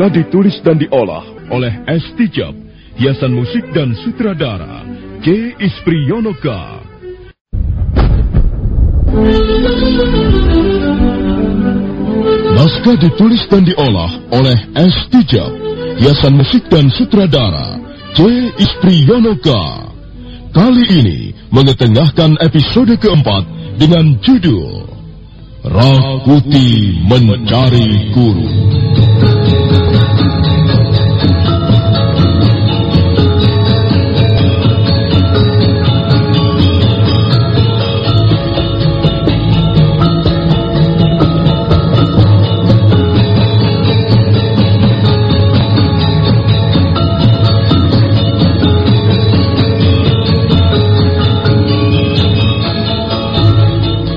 Naskah ditulis dan diolah oleh S. Tijab, hiasan musik dan sutradara J. Ispriyonoka. Naskah ditulis dan diolah oleh S. Tijab, hiasan musik dan sutradara J. Ispriyonoka. Kali ini mengetengahkan episode keempat dengan judul Rakuti Mencari Guru.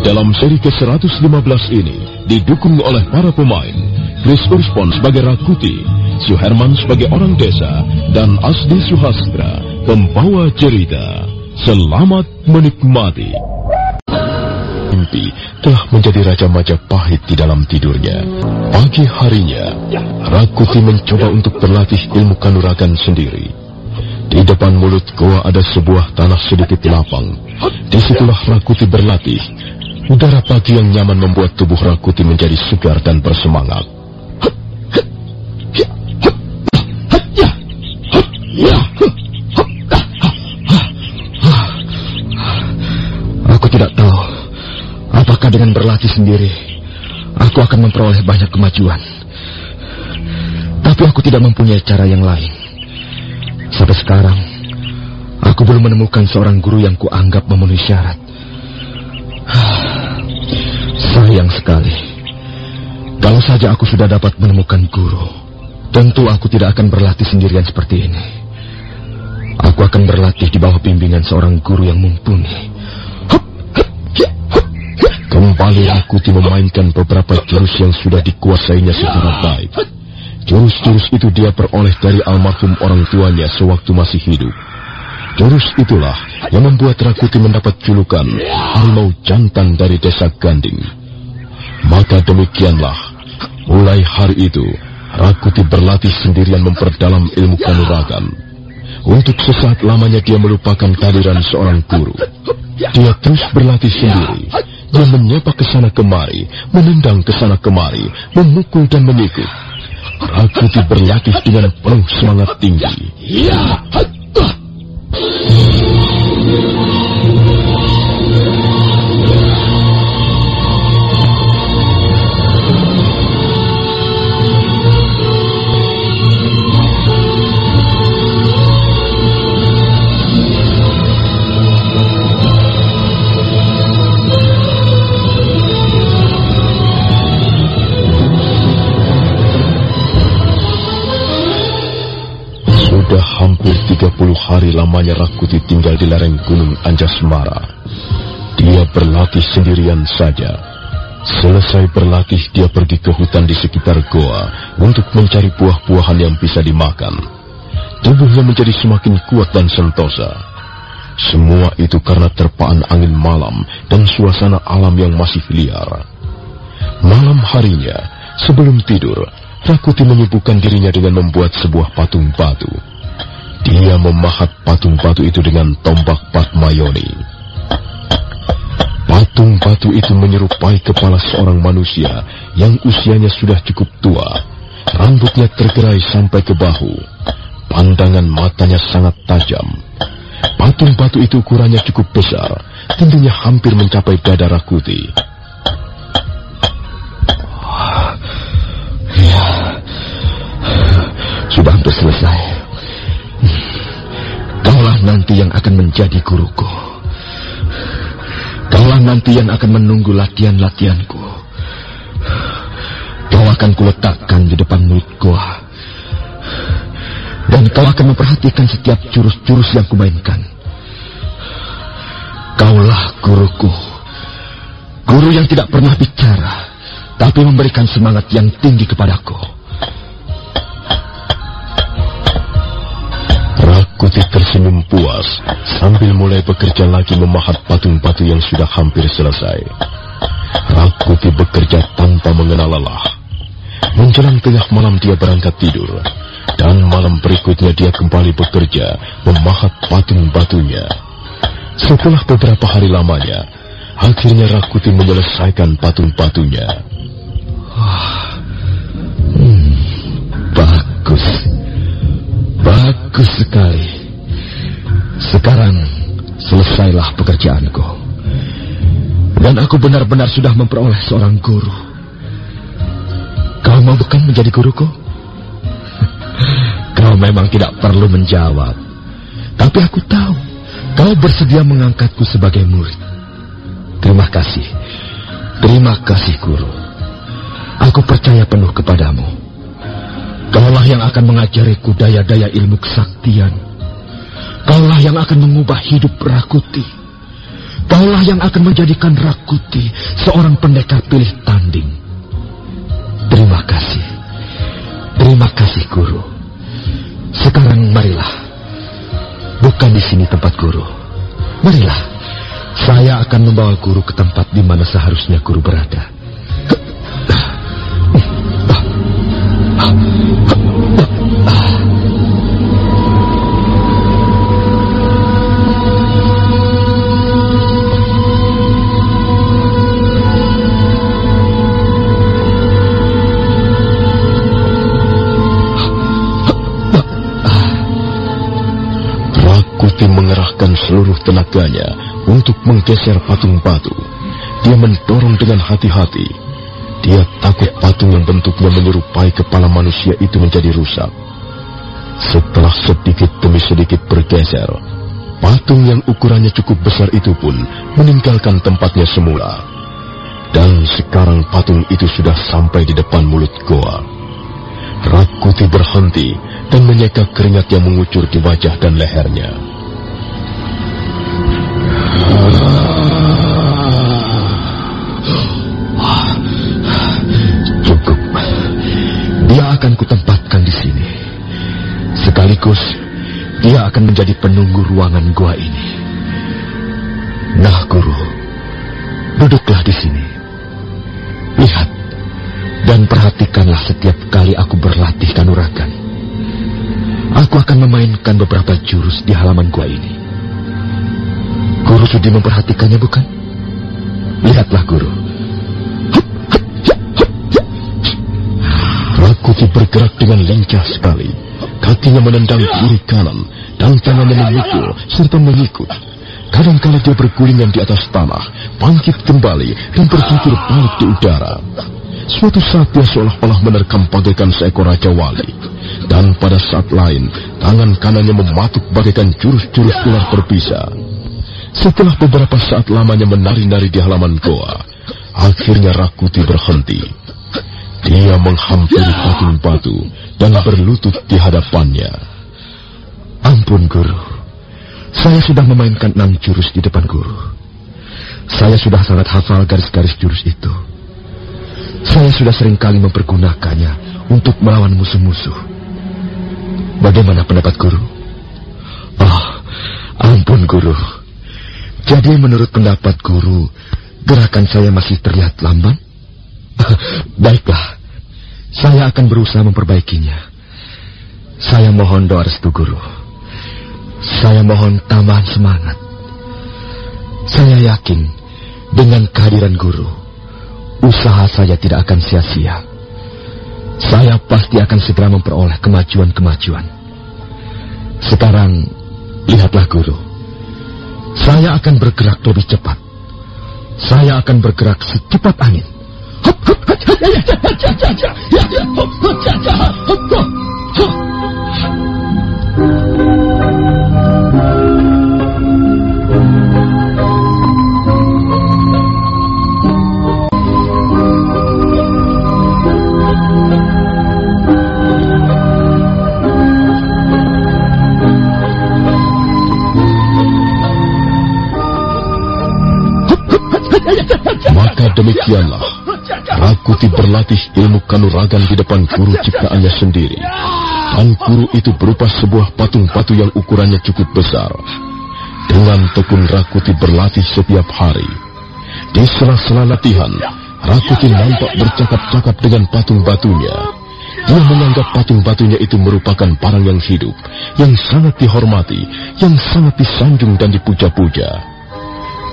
Dalam seri ke-115 ini didukung oleh para pemain Chris Urspon sebagai Rakuti, Suherman sebagai orang desa, dan Asdi Suhastra pembawa cerita. Selamat menikmati. Mimpi telah menjadi Raja Majapahit di dalam tidurnya. Pagi harinya, Rakuti mencoba untuk berlatih ilmu kanuragan sendiri. Di depan mulut goa ada sebuah tanah sedikit lapang. Di situlah Rakuti berlatih. Udara pagi yang nyaman membuat tubuh Rakuti menjadi segar dan bersemangat. Dengan berlatih sendiri aku akan memperoleh banyak kemajuan. Tapi aku tidak mempunyai cara yang lain. Sampai sekarang aku belum menemukan seorang guru yang kuanggap memenuhi syarat. Sayang sekali. Kalau saja aku sudah dapat menemukan guru, tentu aku tidak akan berlatih sendirian seperti ini. Aku akan berlatih di bawah bimbingan seorang guru yang mumpuni. Kembali Rakuti memainkan beberapa jurus yang sudah dikuasainya secara baik. Jurus-jurus itu dia peroleh dari almarhum orang tuanya sewaktu masih hidup. Jurus itulah yang membuat Rakuti mendapat julukan harimau jantan dari desa Ganding. Maka demikianlah, mulai hari itu, Rakuti berlatih sendirian memperdalam ilmu kanuragan. Untuk sesaat lamanya dia melupakan kehadiran seorang guru. Dia terus berlatih sendiri. Dia menyepak ke sana kemari, menendang ke sana kemari, memukul dan menyikut. Rakuti berlatih dengan penuh semangat tinggi. Sudah hampir 30 hari lamanya Rakuti tinggal di lereng gunung Anjasmara. Dia berlatih sendirian saja. Selesai berlatih, dia pergi ke hutan di sekitar goa untuk mencari buah-buahan yang bisa dimakan. Tubuhnya menjadi semakin kuat dan sentosa. Semua itu karena terpaan angin malam dan suasana alam yang masih liar. Malam harinya, sebelum tidur, Rakuti menyibukkan dirinya dengan membuat sebuah patung batu. Dia memahat patung batu itu dengan tombak Patmayoni. Patung batu itu menyerupai kepala seorang manusia yang usianya sudah cukup tua. Rambutnya tergerai sampai ke bahu. Pandangan matanya sangat tajam. Patung batu itu ukurannya cukup besar, tingginya hampir mencapai dada Rakuti. Ya, sudah hampir selesai. Nanti yang akan menjadi guruku. Kaulah nanti yang akan menunggu latihan-latihanku. Kau akan kuletakkan di depan mulut gua. Dan kau akan memperhatikan setiap jurus-jurus yang kumainkan. Kaulah guruku. Guru yang tidak pernah bicara, tapi memberikan semangat yang tinggi kepadaku. Rakuti tersenyum puas sambil mulai bekerja lagi memahat patung-patung yang sudah hampir selesai. Rakuti bekerja tanpa mengenal lelah. Menjelang tengah malam dia berangkat tidur. Dan malam berikutnya dia kembali bekerja memahat patung-batunya. Setelah beberapa hari lamanya, akhirnya Rakuti menyelesaikan patung-patungnya. Hmm, bagus. Bagus sekali. Sekarang selesailah pekerjaanku. Dan aku benar-benar sudah memperoleh seorang guru. Kau mau bukan menjadi guruku? Kau memang tidak perlu menjawab. Tapi aku tahu kau bersedia mengangkatku sebagai murid. Terima kasih. Terima kasih guru. Aku percaya penuh kepadamu. Kaulah yang akan mengajariku daya-daya ilmu kesaktian. Kaulah yang akan mengubah hidup Rakuti. Kaulah yang akan menjadikan Rakuti seorang pendekar pilih tanding. Terima kasih. Terima kasih guru. Sekarang marilah. Bukan di sini tempat guru. Marilah. Saya akan membawa guru ke tempat di mana seharusnya guru berada. Rakuti mengerahkan seluruh tenaganya untuk menggeser patung batu. Dia mendorong dengan hati-hati. Dia takut patung yang bentuknya menyerupai kepala manusia itu menjadi rusak. Setelah sedikit demi sedikit bergeser, patung yang ukurannya cukup besar itu pun meninggalkan tempatnya semula. Dan sekarang patung itu sudah sampai di depan mulut goa. Rakuti berhenti dan menyeka keringat yang mengucur di wajah dan lehernya. Cukup. Dia akan kutempatkan di sini. Sekaligus dia akan menjadi penunggu ruangan gua ini. Nah, Guru, duduklah di sini. Lihat dan perhatikanlah setiap kali aku berlatih kanuragan. Aku akan memainkan beberapa jurus di halaman gua ini. Guru sudi memperhatikannya bukan? Lihatlah guru. Rakuti bergerak dengan lincah sekali. Kakinya menendang kiri kanan dan tangannya memukul serta mengikut. Kadang-kadang dia bergulingan di atas tanah, bangkit kembali dan berjungkir balik di udara. Suatu saat dia seolah-olah menerkam bagaikan seekor raja wali. Dan pada saat lain, tangan kanannya mematuk bagaikan jurus-jurus ular berpisah. Setelah beberapa saat lamanya menari-nari di halaman goa, akhirnya Rakuti berhenti. Dia menghampiri patung batu dan berlutut di hadapannya. Ampun guru, saya sudah memainkan enam jurus di depan guru. Saya sudah sangat hafal garis-garis jurus itu. Saya sudah sering kali mempergunakannya untuk melawan musuh-musuh. Bagaimana pendapat guru? Oh, ampun guru. Jadi menurut pendapat guru, gerakan saya masih terlihat lamban? Baiklah, saya akan berusaha memperbaikinya. Saya mohon doa restu guru. Saya mohon tambahan semangat. Saya yakin dengan kehadiran guru, usaha saya tidak akan sia-sia. Saya pasti akan segera memperoleh kemajuan-kemajuan. Sekarang, lihatlah guru. Saya akan bergerak lebih cepat. Saya akan bergerak secepat angin. Maka demikianlah, Rakuti berlatih ilmu kanuragan di depan guru ciptaannya sendiri. Dan guru itu berupa sebuah patung batu yang ukurannya cukup besar. Dengan tekun Rakuti berlatih setiap hari. Di sela-sela latihan, Rakuti nampak bercakap-cakap dengan patung batunya. Dia menganggap patung batunya itu merupakan barang yang hidup, yang sangat dihormati, yang sangat disanjung dan dipuja-puja.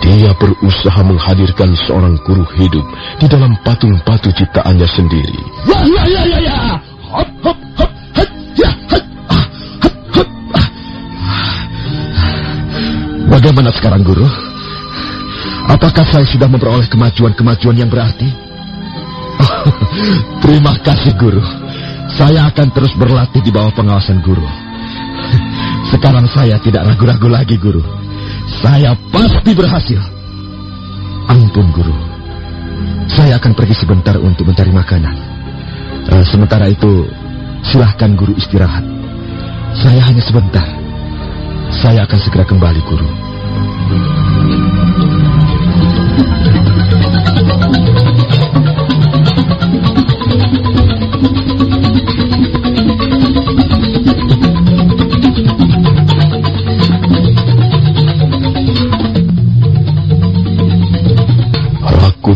Dia berusaha menghadirkan seorang guru hidup di dalam patung-patung ciptaannya sendiri. Ya, ya, ya, ya, Bagaimana sekarang, Guru? Apakah saya sudah memperoleh kemajuan-kemajuan yang berarti? Terima kasih, Guru. Saya akan terus berlatih di bawah pengawasan Guru. Sekarang saya tidak ragu-ragu lagi, Guru. Saya pasti berhasil. Ampun, Guru. Saya akan pergi sebentar untuk mencari makanan. E, sementara itu, silahkan Guru istirahat. Saya hanya sebentar. Saya akan segera kembali, Guru. Thank you.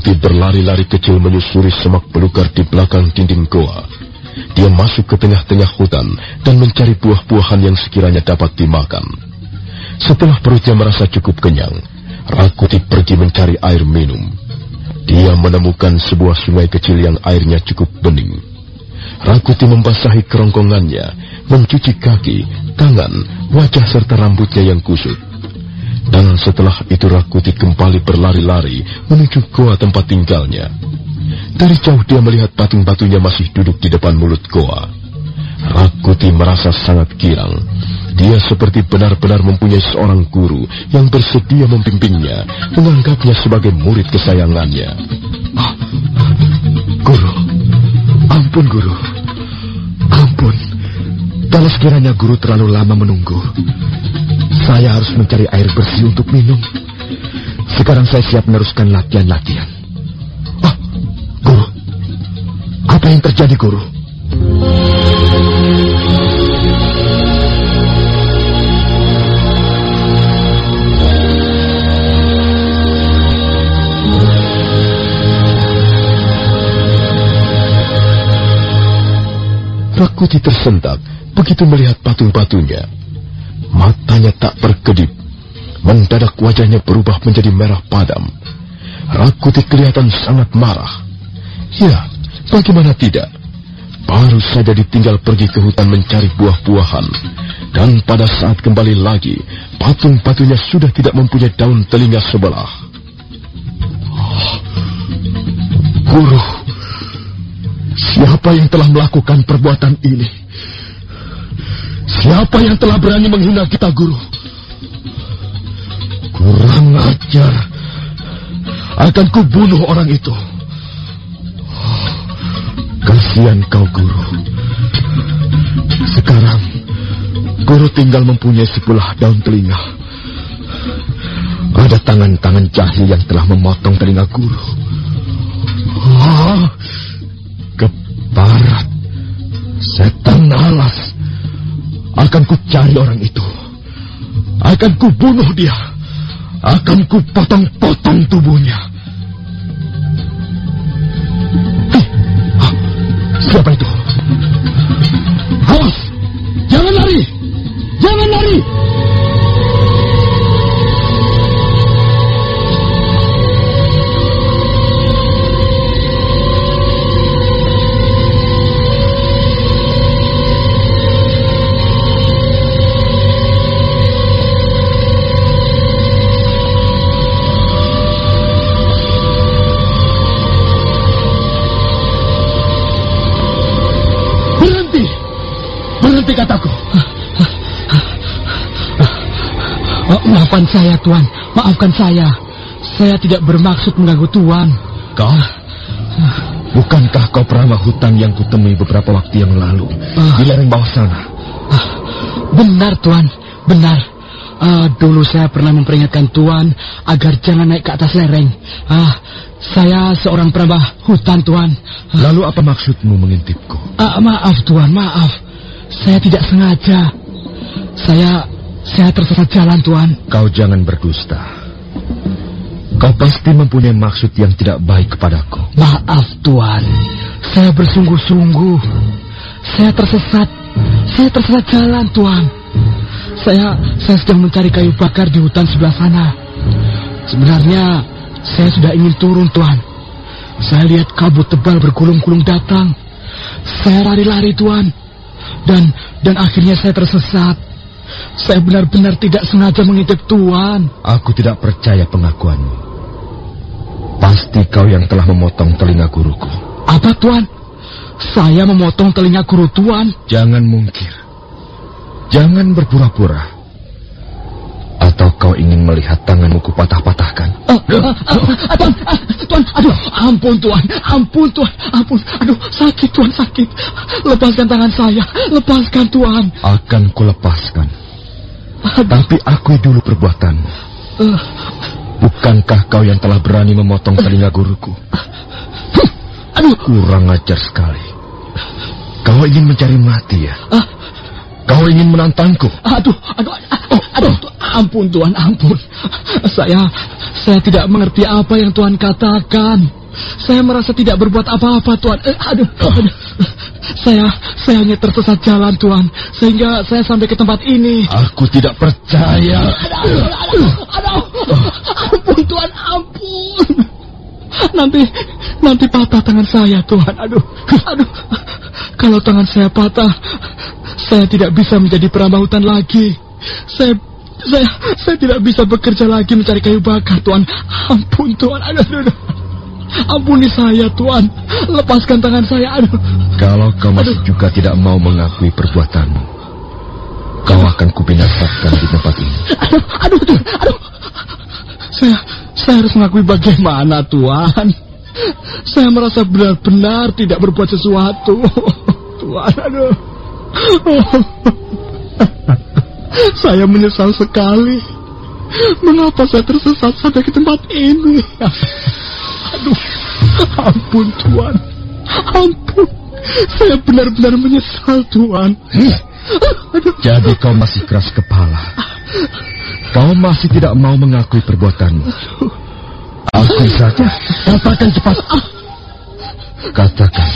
Tuti berlari-lari kecil menyusuri semak belukar di belakang dinding goa. Dia masuk ke tengah-tengah hutan dan mencari buah-buahan yang sekiranya dapat dimakan. Setelah perutnya merasa cukup kenyang, Rakuti pergi mencari air minum. Dia menemukan sebuah sungai kecil yang airnya cukup bening. Rakuti membasahi kerongkongannya, mencuci kaki, tangan, wajah serta rambutnya yang kusut. Dan setelah itu Rakuti kembali berlari-lari menuju goa tempat tinggalnya. Dari jauh dia melihat patung batunya masih duduk di depan mulut goa. Rakuti merasa sangat girang. Dia seperti benar-benar mempunyai seorang guru yang bersedia membimbingnya, menganggapnya sebagai murid kesayangannya. Oh, guru, ampun guru, ampun. Kalau sekiranya guru terlalu lama menunggu, saya harus mencari air bersih untuk minum. Sekarang saya siap meneruskan latihan-latihan. Oh, guru. Apa yang terjadi, guru? Rakuti tersentak begitu melihat patung-patungnya. Matanya tak berkedip. Mendadak wajahnya berubah menjadi merah padam. Rakuti kelihatan sangat marah. Ya, bagaimana tidak? Baru saja ditinggal pergi ke hutan mencari buah-buahan. Dan pada saat kembali lagi, patung-patungnya sudah tidak mempunyai daun telinga sebelah. Oh, guru, siapa yang telah melakukan perbuatan ini? Siapa yang telah berani menghina kita, guru? Kurang ajar. Akan kubunuh orang itu. Oh, kasihan kau, guru. Sekarang, guru tinggal mempunyai sebelah daun telinga. Ada tangan-tangan jahil yang telah memotong telinga guru. Oh, ke barat. Setan alas. Akan ku cari orang itu. Akan ku bunuh dia. Akan ku potong-potong tubuhnya. Eh, ah, siapa itu? Berhenti kataku! Oh, maafkan saya, Tuan. Maafkan saya. Saya tidak bermaksud mengganggu Tuan. Kau? Bukankah kau peramah hutan yang kutemui beberapa waktu yang lalu Ah. di lereng bawah sana? Ah, benar, Tuan. Benar. Ah, dulu saya pernah memperingatkan Tuan agar jangan naik ke atas lereng. Ah, saya seorang peramah hutan, Tuan. Ah, Lalu apa maksudmu mengintipku? ah, maaf, Tuan. Maaf. Saya tidak sengaja. Saya saya tersesat jalan, Tuan. Kau jangan berdusta. Kau pasti mempunyai maksud yang tidak baik kepadaku. Maaf, Tuan. Saya bersungguh-sungguh. Saya tersesat. Saya tersesat jalan, Tuan. Saya saya sedang mencari kayu bakar di hutan sebelah sana. Sebenarnya saya sudah ingin turun, Tuan. Saya lihat kabut tebal bergulung-gulung datang. Saya lari-lari, Tuan. Dan dan akhirnya saya tersesat. Saya benar-benar tidak sengaja mengintip Tuan. Aku tidak percaya pengakuanmu. Pasti kau yang telah memotong telinga guruku. Apa, Tuan? Saya memotong telinga guru Tuan. Jangan mungkir. Jangan berpura-pura. Kau ingin melihat tanganmu kupatah-patahkan? Ah, ah, ah, ah, Tuan, ah, Tuan, aduh, ampun Tuan, ampun Tuan, ampun, aduh, sakit Tuan, sakit. Lepaskan tangan saya, lepaskan Tuan. Akan kulepaskan. Aduh, Tapi akui dulu perbuatanmu. eh, Bukankah kau yang telah berani memotong telinga guruku? aduh, Kurang ajar sekali. Kau ingin mencari mati ya? ah, Kau ingin menantangku? aduh, aduh, aduh, aduh, ampun Tuan, ampun. Saya, saya tidak mengerti apa yang Tuan katakan. Saya merasa tidak berbuat apa-apa, Tuan. Eh, aduh, aduh. Saya, saya hanya tersesat jalan, Tuan. Sehingga saya sampai ke tempat ini. Aku tidak percaya. Aduh, aduh, aduh, ampun Tuhan, ampun. Nanti, nanti patah tangan saya Tuhan. Aduh, aduh. Kalau tangan saya patah, saya tidak bisa menjadi peramah hutan lagi. Saya, saya, saya tidak bisa bekerja lagi mencari kayu bakar Tuhan. Ampun Tuhan, aduh, aduh, aduh. Ampuni saya Tuhan. Lepaskan tangan saya, aduh. Kalau kau masih juga tidak mau mengakui perbuatanmu, kau akan kubinasakan di tempat ini. Aduh, aduh, Tuhan, aduh. Saya, saya harus mengakui bagaimana, Tuhan. Saya merasa benar-benar tidak berbuat sesuatu. Tuhan, aduh. Saya menyesal sekali. Mengapa saya tersesat sampai ke tempat ini? Aduh, ampun Tuhan. Ampun. Saya benar-benar menyesal, Tuhan. Aduh, Jadi kau masih keras kepala. Kau masih tidak mau mengakui perbuatanmu. Akui saja. Katakan cepat. Katakan.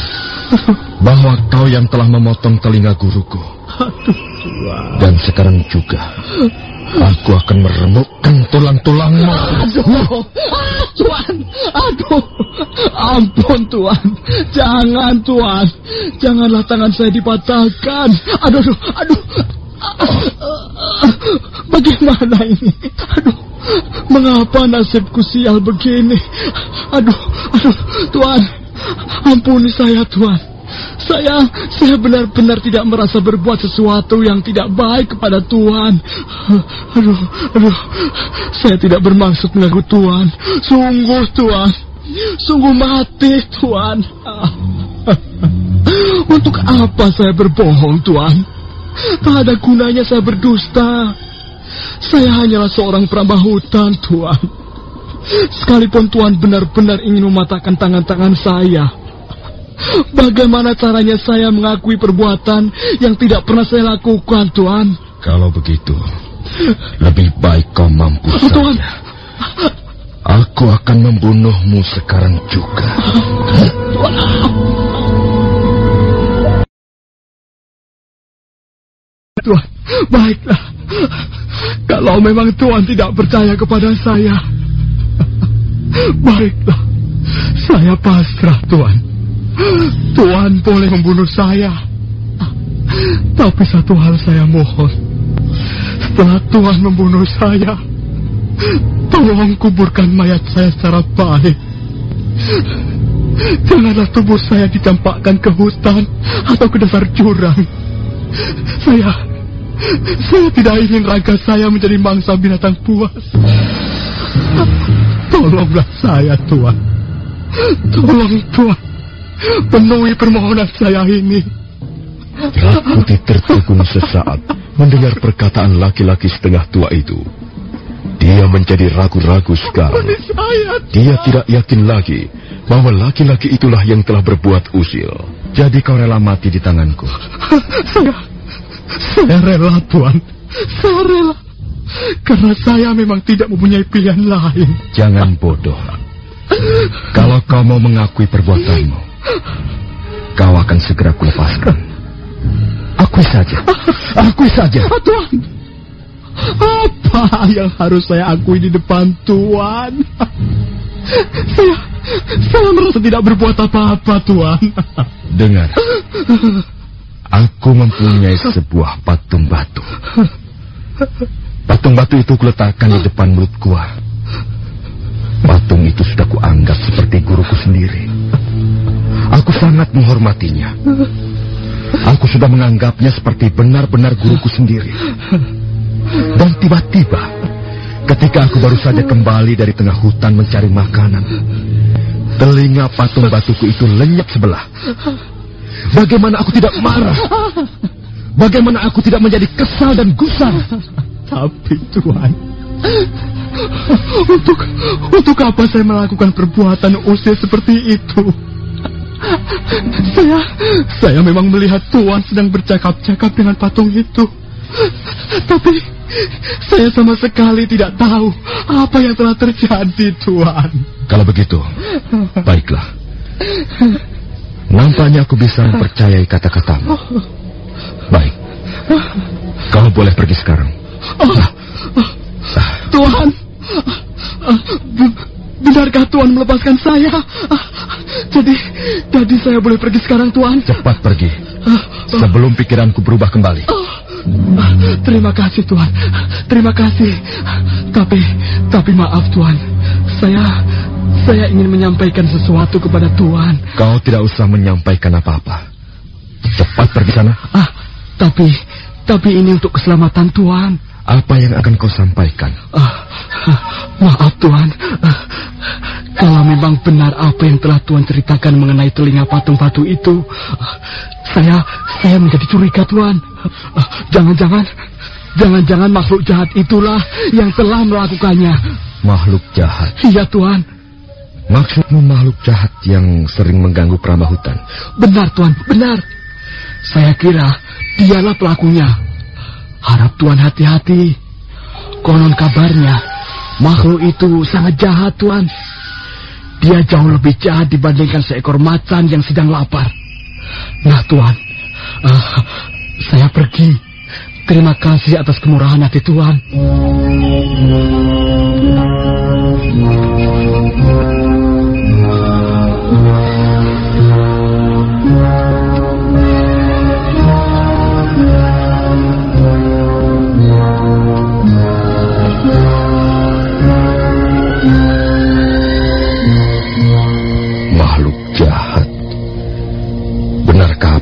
bahwa kau yang telah memotong telinga guruku. Dan sekarang juga aku akan meremukkan tulang-tulangmu. Aduh, Tuan, aduh, ampun Tuan, jangan Tuan, janganlah tangan saya dipatahkan. Aduh, aduh, aduh, bagaimana ini? Aduh, mengapa nasibku sial begini? Aduh, aduh, Tuan, ampuni saya Tuan. Saya, saya benar-benar tidak merasa berbuat sesuatu yang tidak baik kepada Tuhan. Aduh, aduh, saya tidak bermaksud mengganggu Tuhan. Sungguh Tuhan, sungguh mati Tuhan. Untuk apa saya berbohong Tuhan? Tak ada gunanya saya berdusta. Saya hanyalah seorang perambah hutan Tuhan. Sekalipun Tuhan benar-benar ingin mematahkan tangan-tangan saya. Bagaimana caranya saya mengakui perbuatan yang tidak pernah saya lakukan, Tuan? Kalau begitu, lebih baik kau mampu Oh, saja. Aku akan membunuhmu sekarang juga. Tuan, baiklah. Kalau memang Tuan tidak percaya kepada saya, baiklah. Saya pasrah, Tuan. Tuan boleh membunuh saya. Tapi satu hal saya mohon. Setelah Tuhan membunuh saya, tolong kuburkan mayat saya secara baik. Janganlah tubuh saya dicampakkan ke hutan atau ke dasar jurang. Saya, saya tidak ingin raga saya menjadi mangsa binatang buas. Tolonglah saya, Tuhan. Tolong, Tuhan. Penuhi permohonan saya ini. Rakuti tertegun sesaat mendengar perkataan laki-laki setengah tua itu. Dia menjadi ragu-ragu sekarang. Dia tidak yakin lagi bahwa laki-laki itulah yang telah berbuat usil. Jadi kau rela mati di tanganku. saya, saya rela, Tuhan. Saya rela. Karena saya memang tidak mempunyai pilihan lain. Jangan bodoh. Kalau kau mau mengakui perbuatanmu, kau akan segera kulepaskan. Akui saja. Akui saja. Ah, Tuhan, apa yang harus saya akui di depan Tuhan? Saya, saya merasa tidak berbuat apa-apa, Tuhan. Dengar. Aku mempunyai sebuah patung batu. Patung batu itu kuletakkan di depan mulut gua. Patung itu sudah kuanggap seperti guruku sendiri. Aku sangat menghormatinya. Aku sudah menganggapnya seperti benar-benar guruku sendiri. Dan tiba-tiba, ketika aku baru saja kembali dari tengah hutan mencari makanan, telinga patung batuku itu lenyap sebelah. Bagaimana aku tidak marah? Bagaimana aku tidak menjadi kesal dan gusar? Tapi Tuhan, untuk untuk apa saya melakukan perbuatan usil seperti itu? Saya saya memang melihat Tuhan sedang bercakap-cakap dengan patung itu. Tapi saya sama sekali tidak tahu apa yang telah terjadi, Tuhan. Kalau begitu, baiklah. Nampaknya aku bisa mempercayai kata-katamu. Baik. Kau boleh pergi sekarang. Tuhan, benarkah Tuhan melepaskan saya? Jadi, jadi saya boleh pergi sekarang, Tuhan? Cepat pergi. Sebelum pikiranku berubah kembali. Terima kasih, Tuhan. Terima kasih. Tapi, tapi maaf, Tuhan. Saya, saya ingin menyampaikan sesuatu kepada Tuhan. Kau tidak usah menyampaikan apa-apa. Cepat pergi sana. Ah, tapi, tapi ini untuk keselamatan Tuhan. Apa yang akan kau sampaikan? Ah, ah, maaf Tuhan, Ah, kalau memang benar apa yang telah Tuhan ceritakan mengenai telinga patung batu itu, ah, saya saya menjadi curiga Tuhan. Ah, Jangan-jangan, jangan-jangan makhluk jahat itulah yang telah melakukannya. Makhluk jahat. Iya Tuhan, Maksudmu makhluk jahat yang sering mengganggu perambah hutan? benar Tuhan, benar. Saya kira dialah pelakunya. Harap Tuhan hati-hati. Konon kabarnya, makhluk itu sangat jahat Tuhan. Dia jauh lebih jahat dibandingkan seekor macan yang sedang lapar. Nah, Tuan. Ah, saya pergi. Terima kasih atas kemurahan hati Tuan.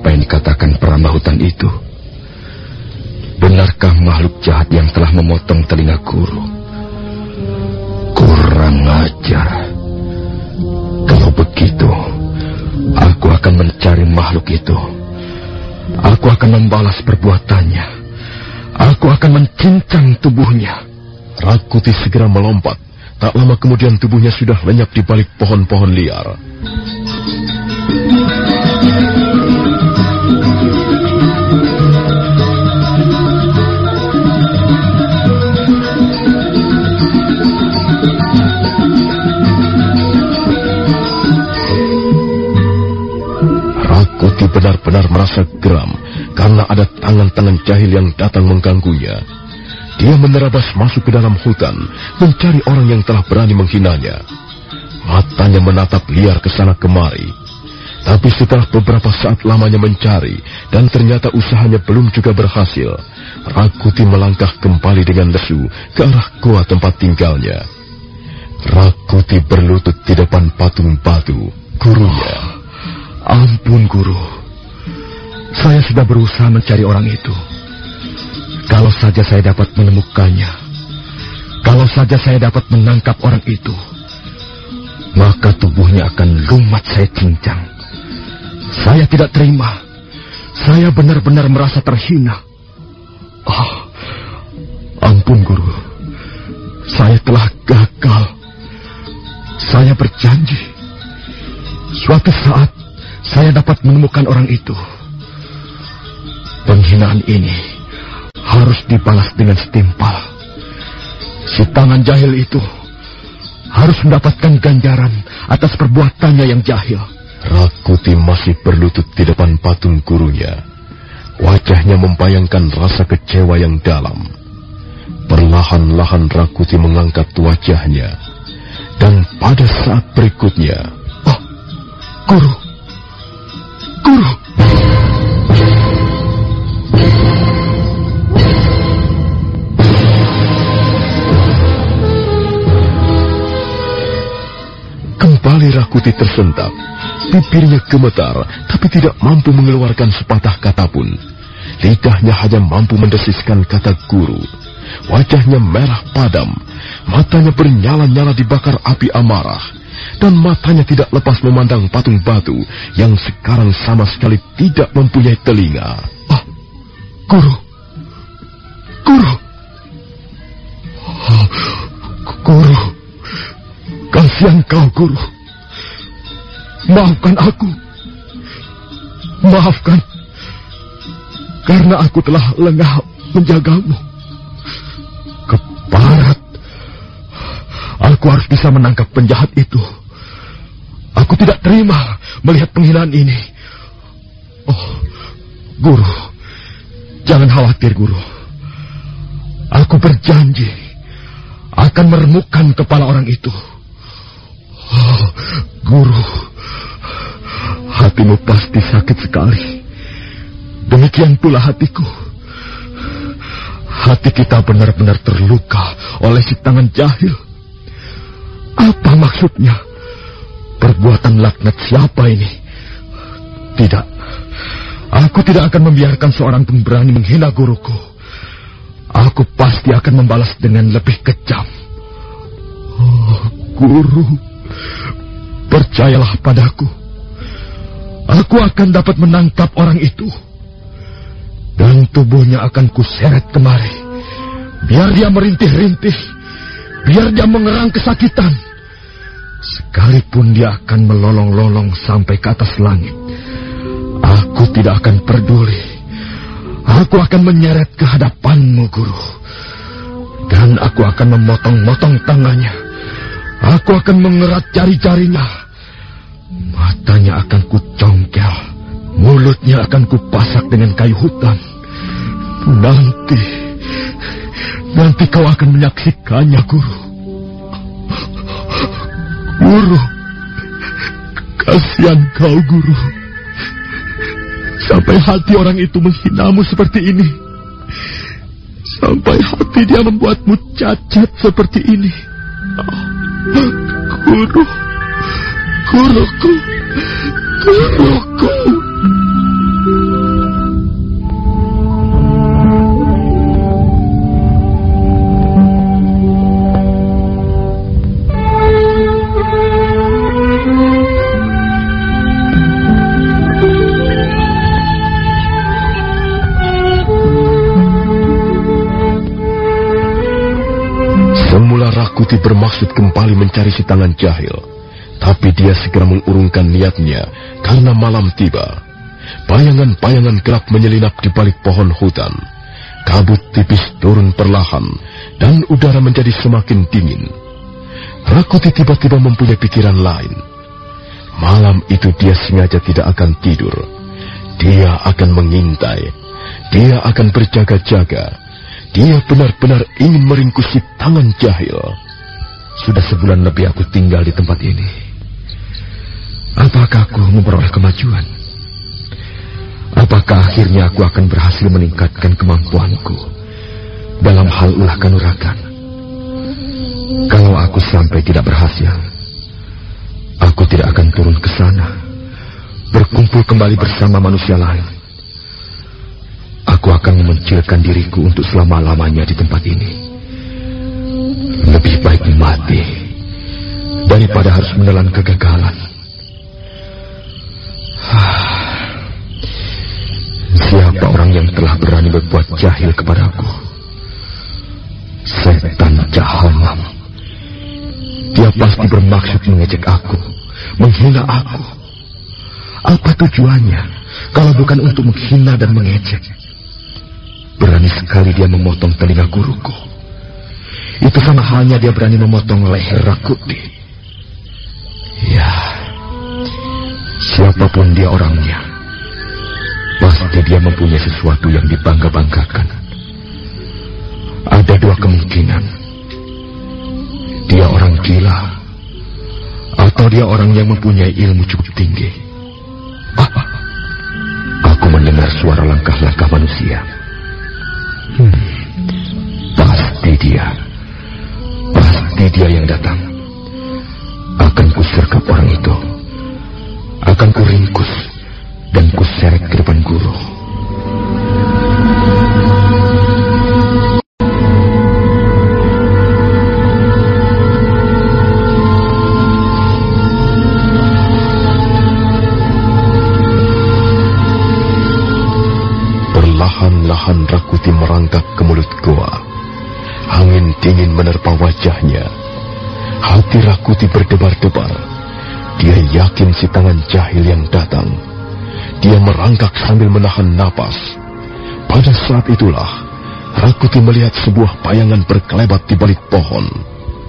Apa yang dikatakan perambah hutan itu? Benarkah makhluk jahat yang telah memotong telinga guru? Kurang ajar. Kalau begitu, aku akan mencari makhluk itu. Aku akan membalas perbuatannya. Aku akan mencincang tubuhnya. Rakuti segera melompat. Tak lama kemudian tubuhnya sudah lenyap di balik pohon-pohon liar. Rakuti benar-benar merasa geram karena ada tangan-tangan jahil yang datang mengganggunya. Dia menerabas masuk ke dalam hutan, mencari orang yang telah berani menghinanya. Matanya menatap liar ke sana kemari. Tapi setelah beberapa saat lamanya mencari, dan ternyata usahanya belum juga berhasil, Rakuti melangkah kembali dengan lesu ke arah goa tempat tinggalnya. Rakuti berlutut di depan patung batu, gurunya. Ampun, guru. Saya sudah berusaha mencari orang itu. Kalau saja saya dapat menemukannya, kalau saja saya dapat menangkap orang itu, maka tubuhnya akan lumat saya cincang. Saya tidak terima. Saya benar-benar merasa terhina. Ah, ampun guru. Saya telah gagal. Saya berjanji. Suatu saat saya dapat menemukan orang itu. Penghinaan ini harus dibalas dengan setimpal. Si tangan jahil itu harus mendapatkan ganjaran atas perbuatannya yang jahil. Rakuti masih berlutut di depan patung gurunya. Wajahnya membayangkan rasa kecewa yang dalam. Perlahan-lahan Rakuti mengangkat wajahnya. Dan pada saat berikutnya... Oh, guru. Guru. Kembali Rakuti tersentak. Bibirnya gemetar, tapi tidak mampu mengeluarkan sepatah kata pun. Lidahnya hanya mampu mendesiskan kata guru. Wajahnya merah padam, matanya bernyala-nyala dibakar api amarah. Dan matanya tidak lepas memandang patung batu yang sekarang sama sekali tidak mempunyai telinga. Oh, guru. Guru. Oh, guru. Kasihan kau, guru. Maafkan aku. Maafkan. Karena aku telah lengah menjagamu. Keparat. Aku harus bisa menangkap penjahat itu. Aku tidak terima melihat penghinaan ini. Oh, guru. Jangan khawatir, guru. Aku berjanji akan meremukkan kepala orang itu. Oh, guru. Hatimu pasti sakit sekali. Demikian pula hatiku. Hati kita benar-benar terluka oleh si tangan jahil. Apa maksudnya? Perbuatan laknat siapa ini? Tidak. Aku tidak akan membiarkan seorang pun berani menghina guruku. Aku pasti akan membalas dengan lebih kejam. Oh, guru. Percayalah padaku. Aku akan dapat menangkap orang itu. Dan tubuhnya akan kuseret kemari. Biar dia merintih-rintih. Biar dia mengerang kesakitan. Sekalipun dia akan melolong-lolong sampai ke atas langit. Aku tidak akan peduli. Aku akan menyeret ke hadapanmu, guru. Dan aku akan memotong-motong tangannya. Aku akan mengerat jari-jarinya. Matanya akan kucongkel. Mulutnya akan kupasak dengan kayu hutan. Nanti, nanti kau akan menyaksikannya, Guru. Guru, kasihan kau, Guru. Sampai hati orang itu menghinamu seperti ini. Sampai hati dia membuatmu cacat seperti ini. Guru, guruku, guruku. Rakuti bermaksud kembali mencari si tangan jahil. Tapi dia segera mengurungkan niatnya karena malam tiba. Bayangan-bayangan gelap menyelinap di balik pohon hutan. Kabut tipis turun perlahan dan udara menjadi semakin dingin. Rakuti tiba-tiba mempunyai pikiran lain. Malam itu dia sengaja tidak akan tidur. Dia akan mengintai. Dia akan berjaga-jaga. Dia benar-benar ingin meringkus si tangan jahil. Sudah sebulan lebih aku tinggal di tempat ini. Apakah aku memperoleh kemajuan? Apakah akhirnya aku akan berhasil meningkatkan kemampuanku dalam hal ulah kanuragan? Kalau aku sampai tidak berhasil, aku tidak akan turun ke sana, berkumpul kembali bersama manusia lain. Aku akan memuncilkan diriku untuk selama-lamanya di tempat ini. Lebih baik mati daripada harus menelan kegagalan. Siapa orang yang telah berani berbuat jahil kepadaku? Setan jahanam. Dia pasti bermaksud mengejek aku, menghina aku. Apa tujuannya kalau bukan untuk menghina dan mengejek? Berani sekali dia memotong telinga guruku. Itu sama halnya dia berani memotong leher Rakuti. Ya, siapa pun dia orangnya, pasti dia mempunyai sesuatu yang dibangga-banggakan. Ada dua kemungkinan. Dia orang gila, atau dia orang yang mempunyai ilmu cukup tinggi. Ah, aku mendengar suara langkah-langkah manusia. Hmm, pasti dia. Pasti dia yang datang. Akan kusergap orang itu. Akan kuringkus dan kuseret ke depan guru. Perlahan-lahan Rakuti merangkak ke mulut goa. Angin dingin menerpa wajahnya. Hati Rakuti berdebar-debar. Dia yakin si tangan jahil yang datang. Dia merangkak sambil menahan napas. Pada saat itulah, Rakuti melihat sebuah bayangan berkelebat di balik pohon.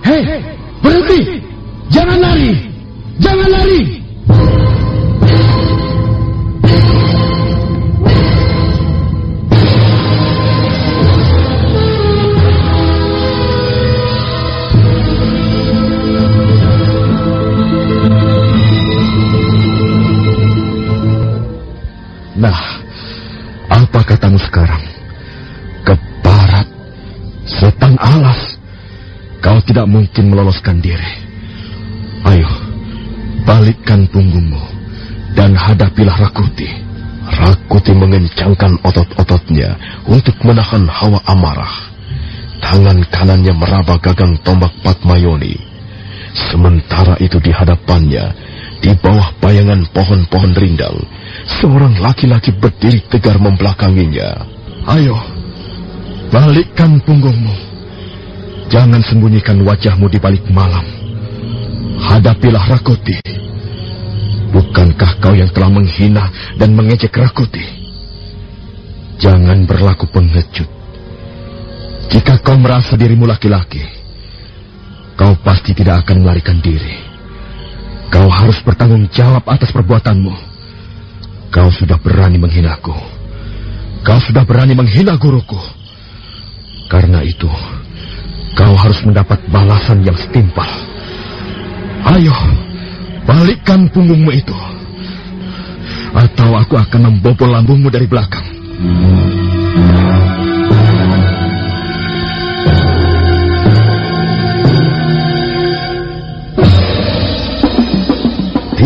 Hei, berhenti! Jangan lari! Jangan lari! Nah, apa katamu sekarang? Ke barat, setan alas. Kau tidak mungkin meloloskan diri. Ayo, balikkan punggungmu dan hadapilah Rakuti. Rakuti mengencangkan otot-ototnya untuk menahan hawa amarah. Tangan kanannya meraba gagang tombak Patmayoni. Sementara itu di hadapannya, di bawah bayangan pohon-pohon rindang, seorang laki-laki berdiri tegar membelakanginya. Ayo, balikkan punggungmu. Jangan sembunyikan wajahmu di balik malam. Hadapilah Rakuti. Bukankah kau yang telah menghina dan mengejek Rakuti? Jangan berlaku pengecut. Jika kau merasa dirimu laki-laki, kau pasti tidak akan melarikan diri. Kau harus bertanggung jawab atas perbuatanmu. Kau sudah berani menghinaku. Kau sudah berani menghina guruku. Karena itu, kau harus mendapat balasan yang setimpal. Ayo, balikkan punggungmu itu. Atau aku akan membobol lambungmu dari belakang.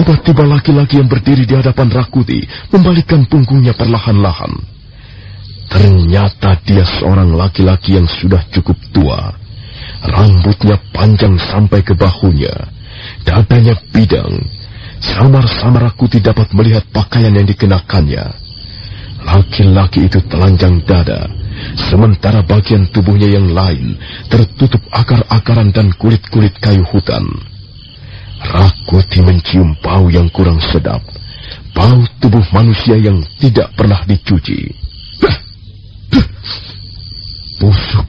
Tiba-tiba laki-laki yang berdiri di hadapan Rakuti membalikkan punggungnya perlahan-lahan. Ternyata dia seorang laki-laki yang sudah cukup tua. Rambutnya panjang sampai ke bahunya. Dadanya bidang. Samar-samar Rakuti dapat melihat pakaian yang dikenakannya. Laki-laki itu telanjang dada, sementara bagian tubuhnya yang lain tertutup akar-akaran dan kulit-kulit kayu hutan. Rakuti mencium bau yang kurang sedap. Bau tubuh manusia yang tidak pernah dicuci. Busuk.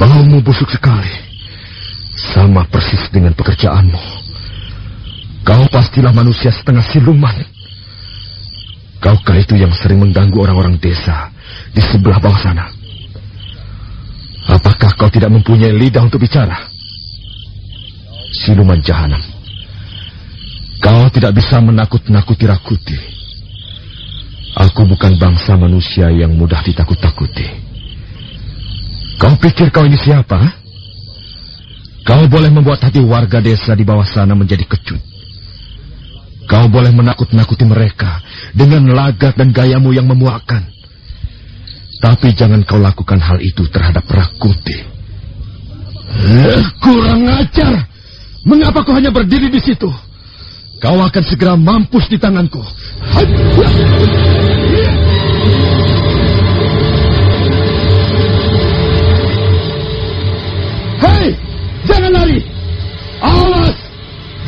Baumu busuk sekali. Sama persis dengan pekerjaanmu. Kau pastilah manusia setengah siluman. Kaukah itu yang sering mengganggu orang-orang desa di sebelah bawah sana? Apakah kau tidak mempunyai lidah untuk bicara? Siluman jahanam. Kau tidak bisa menakut-nakuti Rakuti. Aku bukan bangsa manusia yang mudah ditakut-takuti. Kau pikir kau ini siapa? Kau boleh membuat hati warga desa di bawah sana menjadi kecut. Kau boleh menakut-nakuti mereka dengan lagat dan gayamu yang memuakkan. Tapi jangan kau lakukan hal itu terhadap Rakuti. Kurang ajar! Mengapa kau hanya berdiri di situ? Kau akan segera mampus di tanganku. Hei, jangan lari. Awas,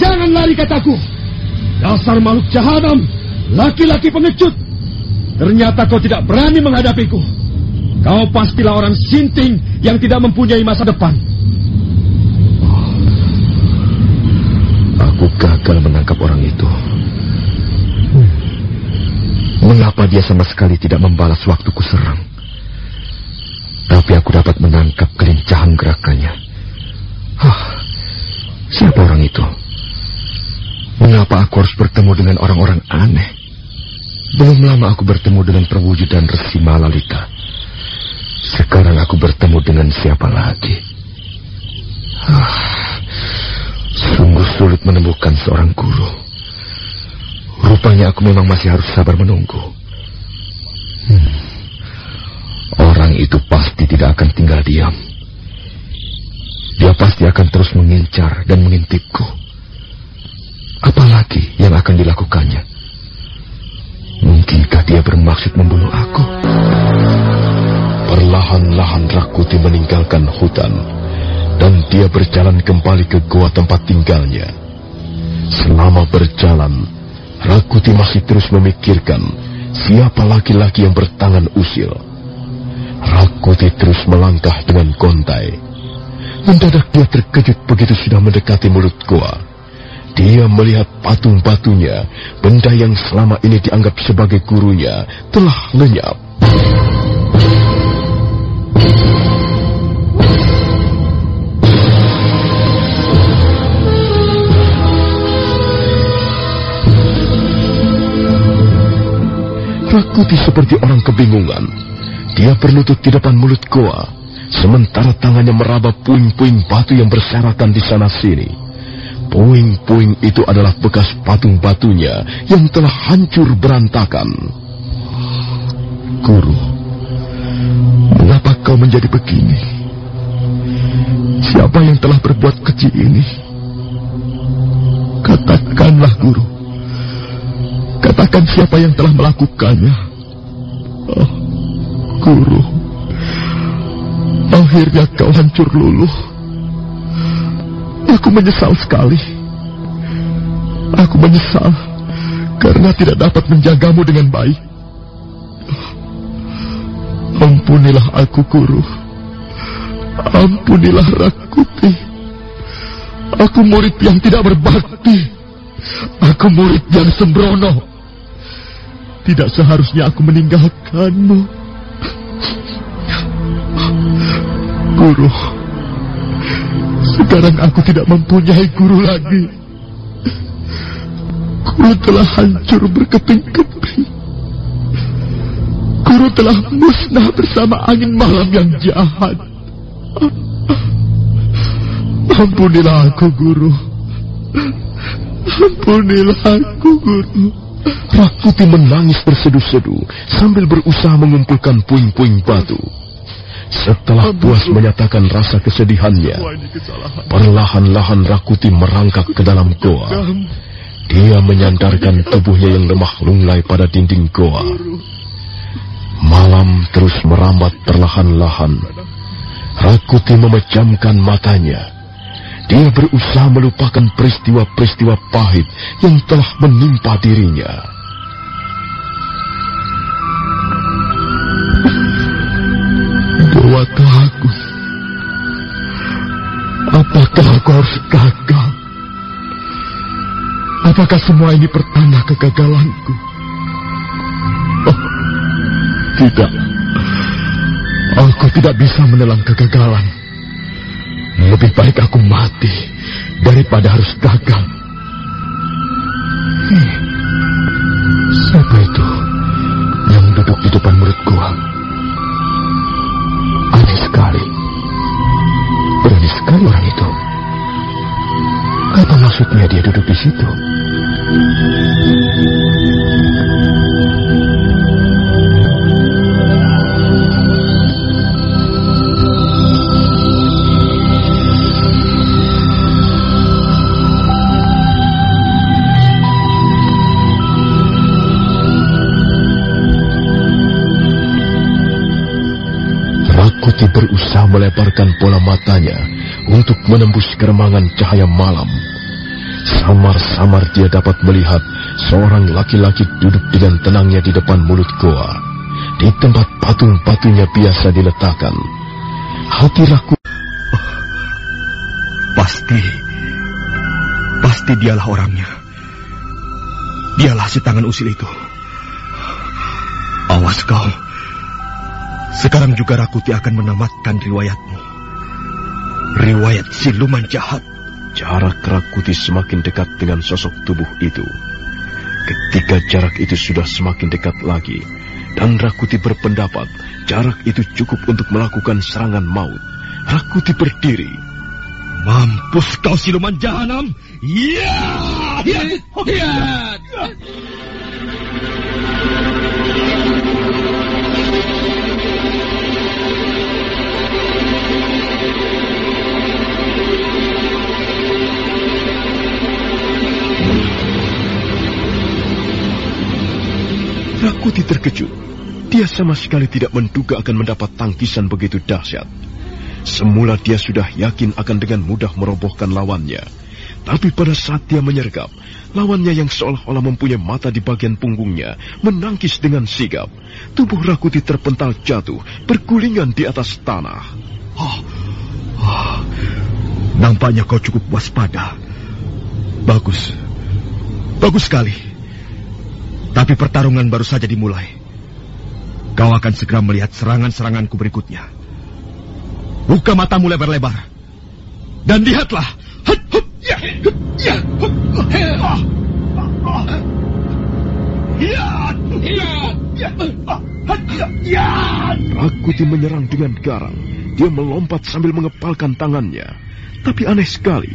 jangan lari kataku. Dasar makhluk jahanam, laki-laki pengecut. Ternyata kau tidak berani menghadapiku. Kau pastilah orang sinting yang tidak mempunyai masa depan. Aku gagal menangkap orang itu. Mengapa dia sama sekali tidak membalas waktuku serang? Tapi aku dapat menangkap kelincahan gerakannya. Hah, siapa orang itu? Mengapa aku harus bertemu dengan orang-orang aneh? Belum lama aku bertemu dengan perwujudan Resi Malalika. Sekarang aku bertemu dengan siapa lagi? Ah, sungguh sulit menemukan seorang guru. Rupanya aku memang masih harus sabar menunggu. Hmm. Orang itu pasti tidak akan tinggal diam. Dia pasti akan terus mengincar dan mengintipku. Apalagi yang akan dilakukannya? Mungkinkah dia bermaksud membunuh aku? Perlahan-lahan Rakuti meninggalkan hutan dan dia berjalan kembali ke gua tempat tinggalnya. Selama berjalan, Rakuti masih terus memikirkan siapa laki-laki yang bertangan usil. Rakuti terus melangkah dengan kontai. Mendadak dia terkejut begitu sudah mendekati mulut gua. Dia melihat patung batunya, benda yang selama ini dianggap sebagai gurunya, telah lenyap. Rakuti seperti orang kebingungan. Dia berlutut di depan mulut goa, sementara tangannya meraba puing-puing batu yang berserakan di sana sini. Puing-puing itu adalah bekas patung batunya yang telah hancur berantakan. Guru, mengapa kau menjadi begini? Siapa yang telah berbuat keji ini? Katakanlah, Guru. Katakan siapa yang telah melakukannya. Oh, guru. Akhirnya kau hancur luluh. Aku menyesal sekali. Aku menyesal karena tidak dapat menjagamu dengan baik. Ampunilah aku, guru. Ampunilah Rakuti. Aku murid yang tidak berbakti. Aku murid yang sembrono. Tidak seharusnya aku meninggalkanmu. Guru, sekarang aku tidak mempunyai guru lagi. Guru telah hancur berkeping-keping. Guru telah musnah bersama angin malam yang jahat. Ampunilah aku, Guru. Ampunilah aku, Guru. Rakuti menangis berseduh-seduh sambil berusaha mengumpulkan puing-puing batu. Setelah puas menyatakan rasa kesedihannya, perlahan-lahan Rakuti merangkak ke dalam goa. Dia menyandarkan tubuhnya yang lemah lunglai pada dinding goa. Malam terus merambat perlahan-lahan. Rakuti memejamkan matanya. Dia berusaha melupakan peristiwa-peristiwa pahit yang telah menimpa dirinya. Dewa Agung, apakah aku harus gagal? Apakah semua ini pertanda kegagalanku? Oh, tidak. Aku tidak bisa menelan kegagalan. Lebih baik aku mati daripada harus gagal. Hmm. Siapa itu yang duduk di depan murid gua? Aneh sekali. Berani sekali orang itu. Apa maksudnya dia duduk di situ? Rakuti berusaha melebarkan bola matanya untuk menembus keremangan cahaya malam. Samar-samar dia dapat melihat seorang laki-laki duduk dengan tenangnya di depan mulut goa, di tempat patung-patungnya biasa diletakkan. Hati Rakuti Pasti, pasti dialah orangnya. Dialah si tangan usil itu. Awas kau. Sekarang juga Rakuti akan menamatkan riwayatmu. Riwayat siluman jahat. Jarak Rakuti semakin dekat dengan sosok tubuh itu. Ketika jarak itu sudah semakin dekat lagi, dan Rakuti berpendapat jarak itu cukup untuk melakukan serangan maut, Rakuti berdiri. Mampus kau siluman jahanam. Ya! Ya! Ya! Rakuti terkejut. Dia sama sekali tidak menduga akan mendapat tangkisan begitu dahsyat. Semula dia sudah yakin akan dengan mudah merobohkan lawannya. Tapi pada saat dia menyergap, lawannya yang seolah-olah mempunyai mata di bagian punggungnya menangkis dengan sigap. Tubuh Rakuti terpental jatuh, bergulingan di atas tanah. Oh, oh, nampaknya kau cukup waspada. Bagus. Bagus sekali. Tapi pertarungan baru saja dimulai. Kau akan segera melihat serangan-seranganku berikutnya. Buka matamu lebar-lebar. Dan lihatlah. Hup, hup. Rakuti menyerang dengan garang. Dia melompat sambil mengepalkan tangannya. Tapi aneh sekali,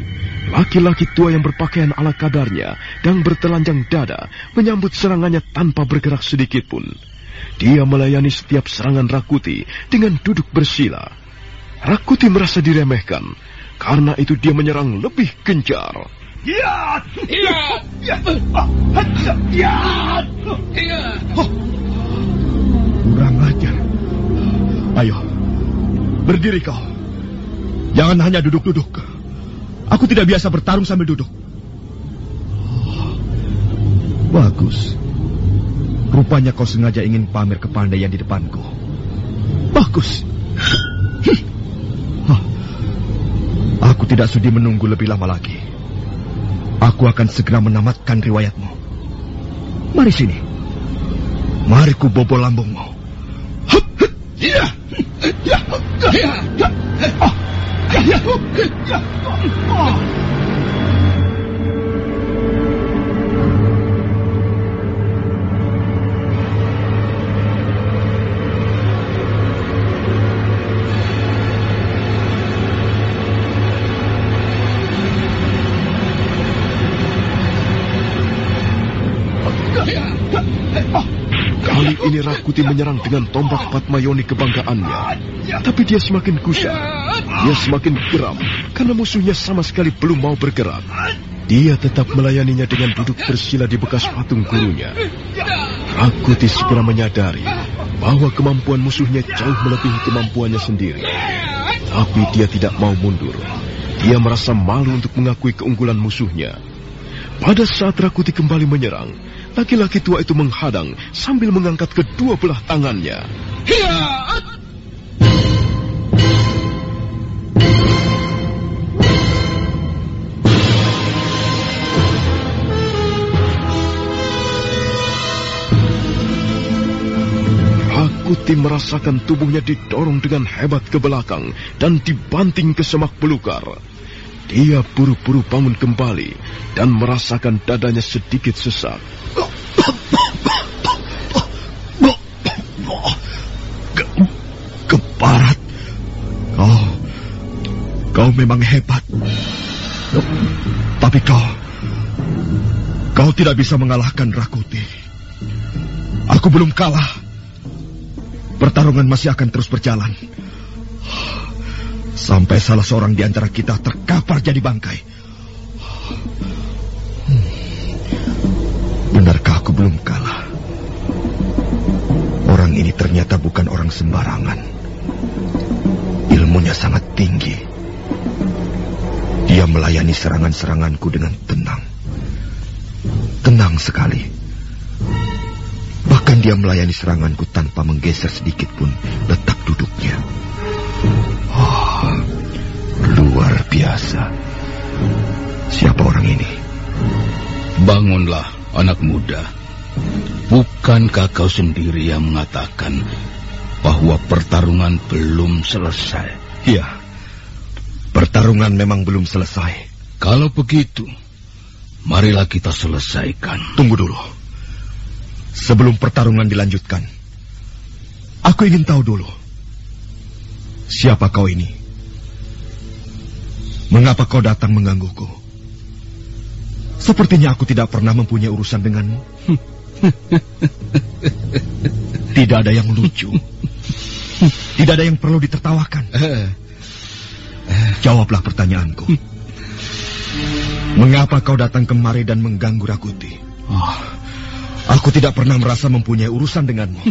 laki-laki tua yang berpakaian ala kadarnya dan bertelanjang dada menyambut serangannya tanpa bergerak sedikit pun. Dia melayani setiap serangan Rakuti dengan duduk bersila. Rakuti merasa diremehkan, karena itu dia menyerang lebih gencar. Ya, ya, ya, ya, ya, ya. Kurang ajar. Ayo, berdiri kau. Jangan hanya duduk-duduk. Aku tidak biasa bertarung sambil duduk. Oh, bagus. Rupanya kau sengaja ingin pamer kepandaian di depanku. Bagus. Hah. Aku tidak sudi menunggu lebih lama lagi. Aku akan segera menamatkan riwayatmu. Mari sini. Mari ku bobol lambungmu. Ya, ya, ya, ya, ya, ya, ya, ya. Kali ini Rakuti menyerang dengan tombak Patmayoni kebanggaannya. Tapi dia semakin kusah. Dia semakin geram karena musuhnya sama sekali belum mau bergerak. Dia tetap melayaninya dengan duduk bersila di bekas patung gurunya. Rakuti segera menyadari bahwa kemampuan musuhnya jauh melebihi kemampuannya sendiri. Tapi dia tidak mau mundur. Dia merasa malu untuk mengakui keunggulan musuhnya. Pada saat Rakuti kembali menyerang, laki-laki tua itu menghadang sambil mengangkat kedua belah tangannya. Rakuti merasakan tubuhnya didorong dengan hebat ke belakang dan dibanting ke semak belukar. Dia buru-buru bangun kembali dan merasakan dadanya sedikit sesak. Ke- Keparat. Kau, kau memang hebat. Tapi kau, kau tidak bisa mengalahkan Rakuti. Aku belum kalah. Pertarungan masih akan terus berjalan. Sampai salah seorang di antara kita terkapar jadi bangkai. Hmm. Benarkah aku belum kalah? Orang ini ternyata bukan orang sembarangan. Ilmunya sangat tinggi. Dia melayani serangan-seranganku dengan tenang. Tenang sekali. Bahkan dia melayani seranganku tanpa menggeser sedikit pun letak duduknya. Luar biasa. Siapa orang ini? Bangunlah, anak muda. Bukankah kau sendiri yang mengatakan bahwa pertarungan belum selesai? Ya, pertarungan memang belum selesai. Kalau begitu, marilah kita selesaikan. Tunggu dulu. Sebelum pertarungan dilanjutkan, aku ingin tahu dulu. Siapa kau ini? Mengapa kau datang menggangguku? Sepertinya aku tidak pernah mempunyai urusan denganmu. Tidak ada yang lucu. Tidak ada yang perlu ditertawakan. Jawablah pertanyaanku. Mengapa kau datang kemari dan mengganggu Rakuti? Oh, aku tidak pernah merasa mempunyai urusan denganmu.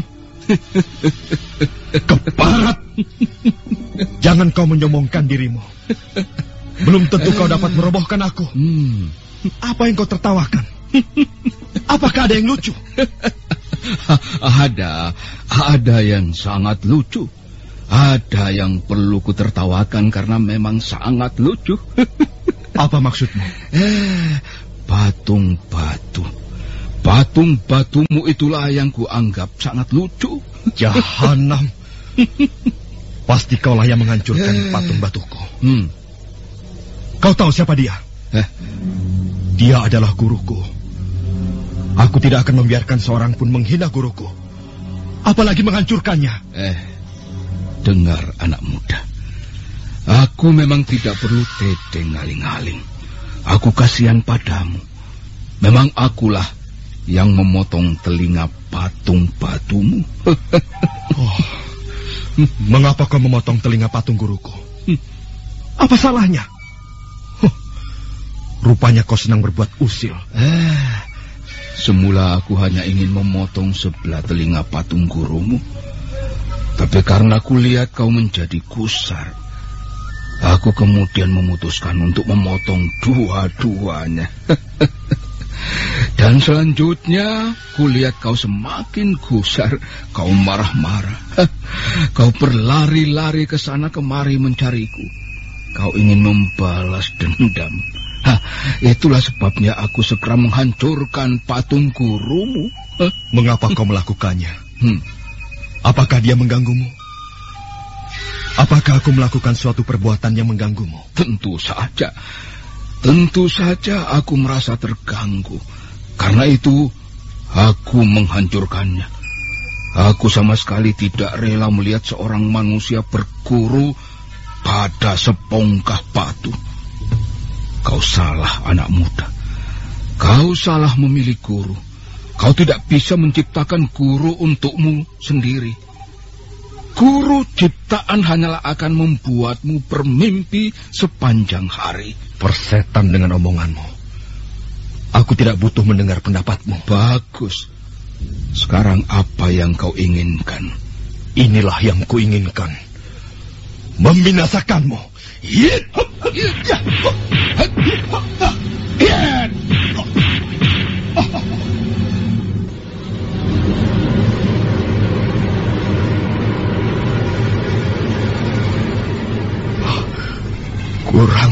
Keparat! Jangan kau menyombongkan dirimu. Belum tentu kau dapat merobohkan aku. Hmm. Apa yang kau tertawakan? Apakah ada yang lucu? ada, ada yang sangat lucu. Ada yang perlu kutertawakan karena memang sangat lucu. Apa maksudmu? Eh, patung batu. Patung batumu itulah yang kuanggap sangat lucu. Jahanam. Pasti kaulah yang menghancurkan patung batuku. Hmm. Kau tahu siapa dia? Eh, Dia adalah guruku. Aku tidak akan membiarkan seorang pun menghina guruku. Apalagi menghancurkannya. eh, dengar anak muda. Aku memang tidak perlu tete ngaling-ngaling. Aku kasihan padamu. Memang akulah yang memotong telinga patung batumu. Oh, mengapa kau memotong telinga patung guruku? Apa salahnya? Rupanya kau senang berbuat usil. Eh, semula aku hanya ingin memotong sebelah telinga patung gurumu. Tapi karena aku lihat kau menjadi kusar, aku kemudian memutuskan untuk memotong dua-duanya. Dan selanjutnya, kulihat kau semakin gusar, kau marah-marah. Kau berlari-lari ke sana kemari mencariku. Kau ingin membalas dendam. Hah, itulah sebabnya aku segera menghancurkan patung gurumu. Hah? Mengapa kau melakukannya? Hmm. Apakah dia mengganggumu? Apakah aku melakukan suatu perbuatan yang mengganggumu? Tentu saja. Tentu saja aku merasa terganggu. Karena itu, aku menghancurkannya. Aku sama sekali tidak rela melihat seorang manusia berguru pada sepongkah batu. Kau salah, anak muda. Kau salah memilih guru. Kau tidak bisa menciptakan guru untukmu sendiri. Guru ciptaan hanyalah akan membuatmu bermimpi sepanjang hari. Persetan dengan omonganmu. Aku tidak butuh mendengar pendapatmu. Bagus. Sekarang apa yang kau inginkan? Inilah yang kuinginkan. Membinasakanmu. Yit! Kurang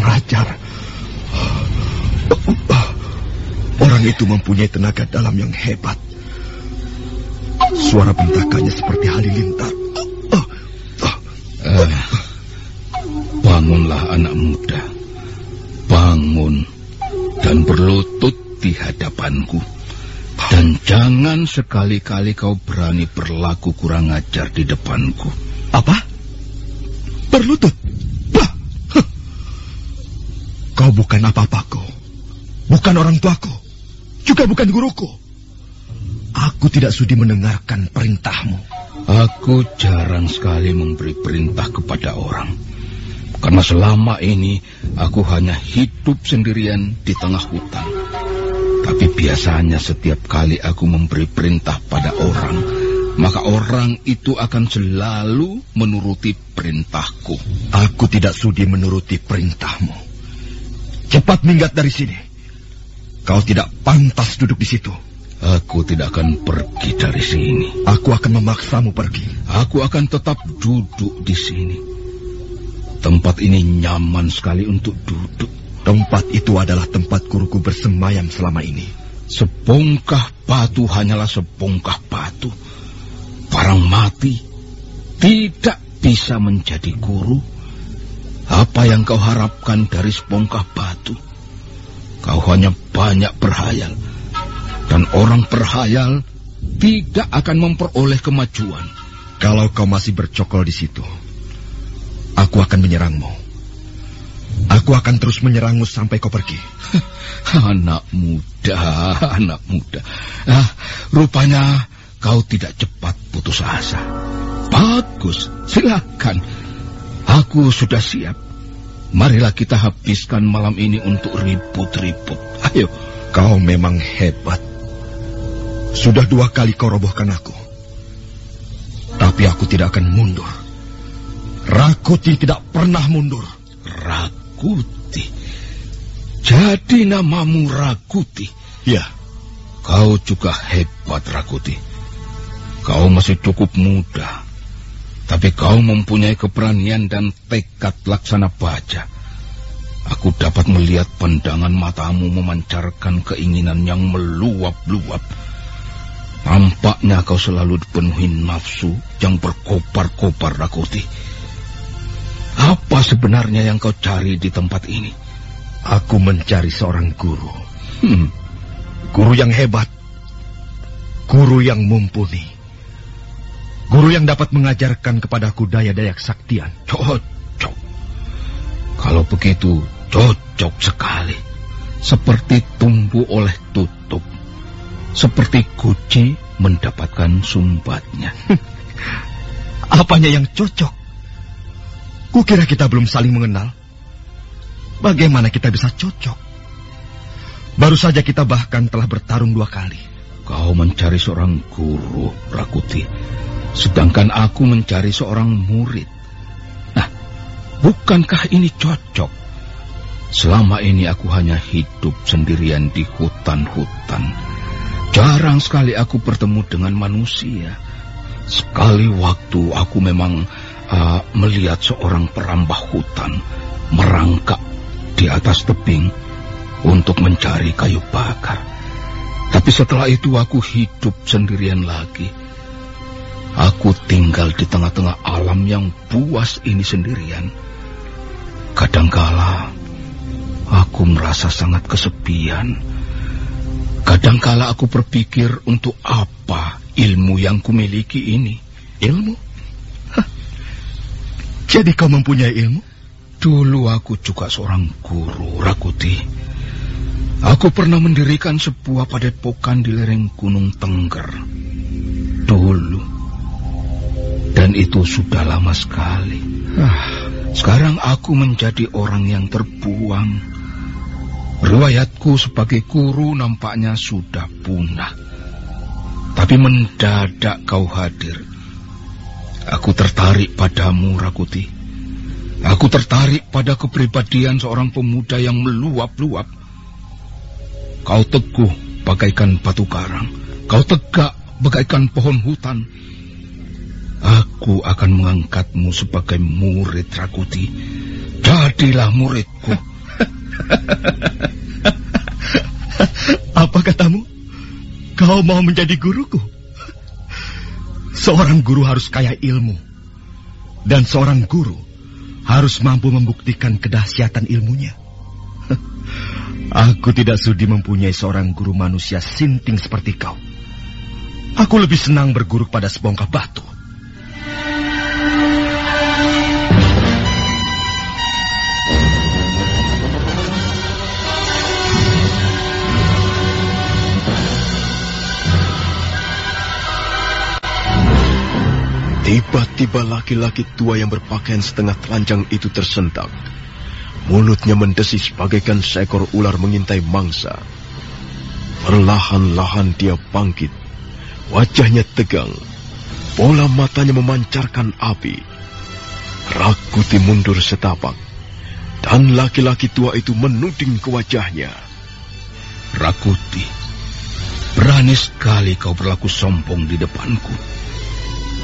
ajar. Orang itu mempunyai tenaga dalam yang hebat. Suara bentakannya seperti halilintar. Eh, bangunlah anak muda. Bangun dan berlutut di hadapanku. Dan jangan sekali-kali kau berani berlaku kurang ajar di depanku. Apa? Berlutut? Bah! Huh. Kau bukan apa-apaku. Bukan orang tuaku. Juga bukan guruku. Aku tidak sudi mendengarkan perintahmu. Aku jarang sekali memberi perintah kepada orang. Karena selama ini aku hanya hidup sendirian di tengah hutan. Tapi biasanya setiap kali aku memberi perintah pada orang, maka orang itu akan selalu menuruti perintahku. Aku tidak sudi menuruti perintahmu. Cepat minggat dari sini. Kau tidak pantas duduk di situ. Aku tidak akan pergi dari sini. Aku akan memaksamu pergi. Aku akan tetap duduk di sini. Tempat ini nyaman sekali untuk duduk. Tempat itu adalah tempat guruku bersemayam selama ini. Sepongkah batu hanyalah sepongkah batu. Barang mati tidak bisa menjadi guru. Apa yang kau harapkan dari sepongkah batu? Kau hanya banyak berhayal. Dan orang berhayal tidak akan memperoleh kemajuan. Kalau kau masih bercokol di situ, aku akan menyerangmu. Aku akan terus menyerangmu sampai kau pergi. anak muda, anak muda. Ah, rupanya kau tidak cepat putus asa. Bagus, silakan. Aku sudah siap. Marilah kita habiskan malam ini untuk ribut-ribut. Ayo. Kau memang hebat. Sudah dua kali kau robohkan aku. Tapi aku tidak akan mundur. Rakuti tidak pernah mundur. Rakuti. Jadi namamu Rakuti. Ya, Kau juga hebat, Rakuti. Kau masih cukup muda. Tapi kau mempunyai keberanian dan tekad laksana baja. Aku dapat melihat pandangan matamu memancarkan keinginan yang meluap-luap. Nampaknya kau selalu dipenuhi nafsu yang berkobar-kobar, Rakuti. Apa sebenarnya yang kau cari di tempat ini? aku mencari seorang guru. Hmm, Guru yang hebat. Guru yang mumpuni. Guru yang dapat mengajarkan kepadaku daya-daya kesaktian. cocok. Kalau begitu, cocok sekali. Seperti tumbuh oleh tutup. Seperti kuci mendapatkan sumbatnya. Apanya yang cocok? Kukira kita belum saling mengenal. Bagaimana kita bisa cocok? Baru saja kita bahkan telah bertarung dua kali. Kau mencari seorang guru, Rakuti. Sedangkan aku mencari seorang murid. Nah, bukankah ini cocok? Selama ini aku hanya hidup sendirian di hutan-hutan. Jarang sekali aku bertemu dengan manusia. Sekali waktu aku memang uh, melihat seorang perambah hutan merangkak di atas tebing untuk mencari kayu bakar. Tapi setelah itu aku hidup sendirian lagi. Aku tinggal di tengah-tengah alam yang buas ini sendirian. Kadangkala aku merasa sangat kesepian. Kadangkala aku berpikir untuk apa ilmu yang kumiliki ini. Ilmu? Jadi kau mempunyai ilmu? Dulu aku juga seorang guru, Rakuti. Aku pernah mendirikan sebuah padepokan di lereng Gunung Tengger. Dulu. Dan itu sudah lama sekali. Ah, sekarang aku menjadi orang yang terbuang. Riwayatku sebagai guru nampaknya sudah punah. Tapi mendadak kau hadir. Aku tertarik padamu, Rakuti. Aku tertarik pada kepribadian seorang pemuda yang meluap-luap. Kau teguh bagaikan batu karang. Kau tegak bagaikan pohon hutan. Aku akan mengangkatmu sebagai murid Rakuti. Jadilah muridku. Apa katamu? Kau mau menjadi guruku? Seorang guru harus kaya ilmu. Dan seorang guru harus mampu membuktikan kedahsyatan ilmunya. Aku tidak sudi mempunyai seorang guru manusia sinting seperti kau. Aku lebih senang berguru pada sebongkah batu. Tiba-tiba laki-laki tua yang berpakaian setengah telanjang itu tersentak. Mulutnya mendesis bagaikan seekor ular mengintai mangsa. Perlahan-lahan dia bangkit. Wajahnya tegang. Bola matanya memancarkan api. Rakuti mundur setapak. Dan laki-laki tua itu menuding ke wajahnya. Rakuti, berani sekali kau berlaku sombong di depanku.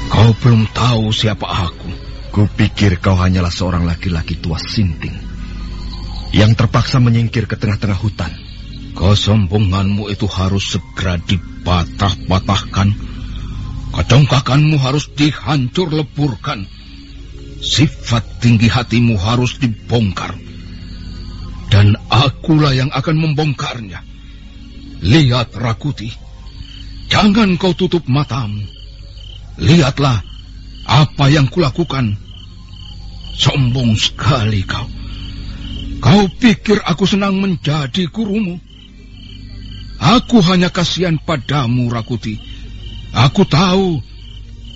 Kau belum tahu siapa aku. Kupikir kau hanyalah seorang laki-laki tua sinting. Yang terpaksa menyingkir ke tengah-tengah hutan. Kesombonganmu itu harus segera dipatah-patahkan. Kedongkakanmu harus dihancur leburkan. Sifat tinggi hatimu harus dibongkar. Dan akulah yang akan membongkarnya. Lihat Rakuti. Jangan kau tutup matamu. Lihatlah apa yang kulakukan. Sombong sekali kau. Kau pikir aku senang menjadi gurumu? Aku hanya kasihan padamu, Rakuti. Aku tahu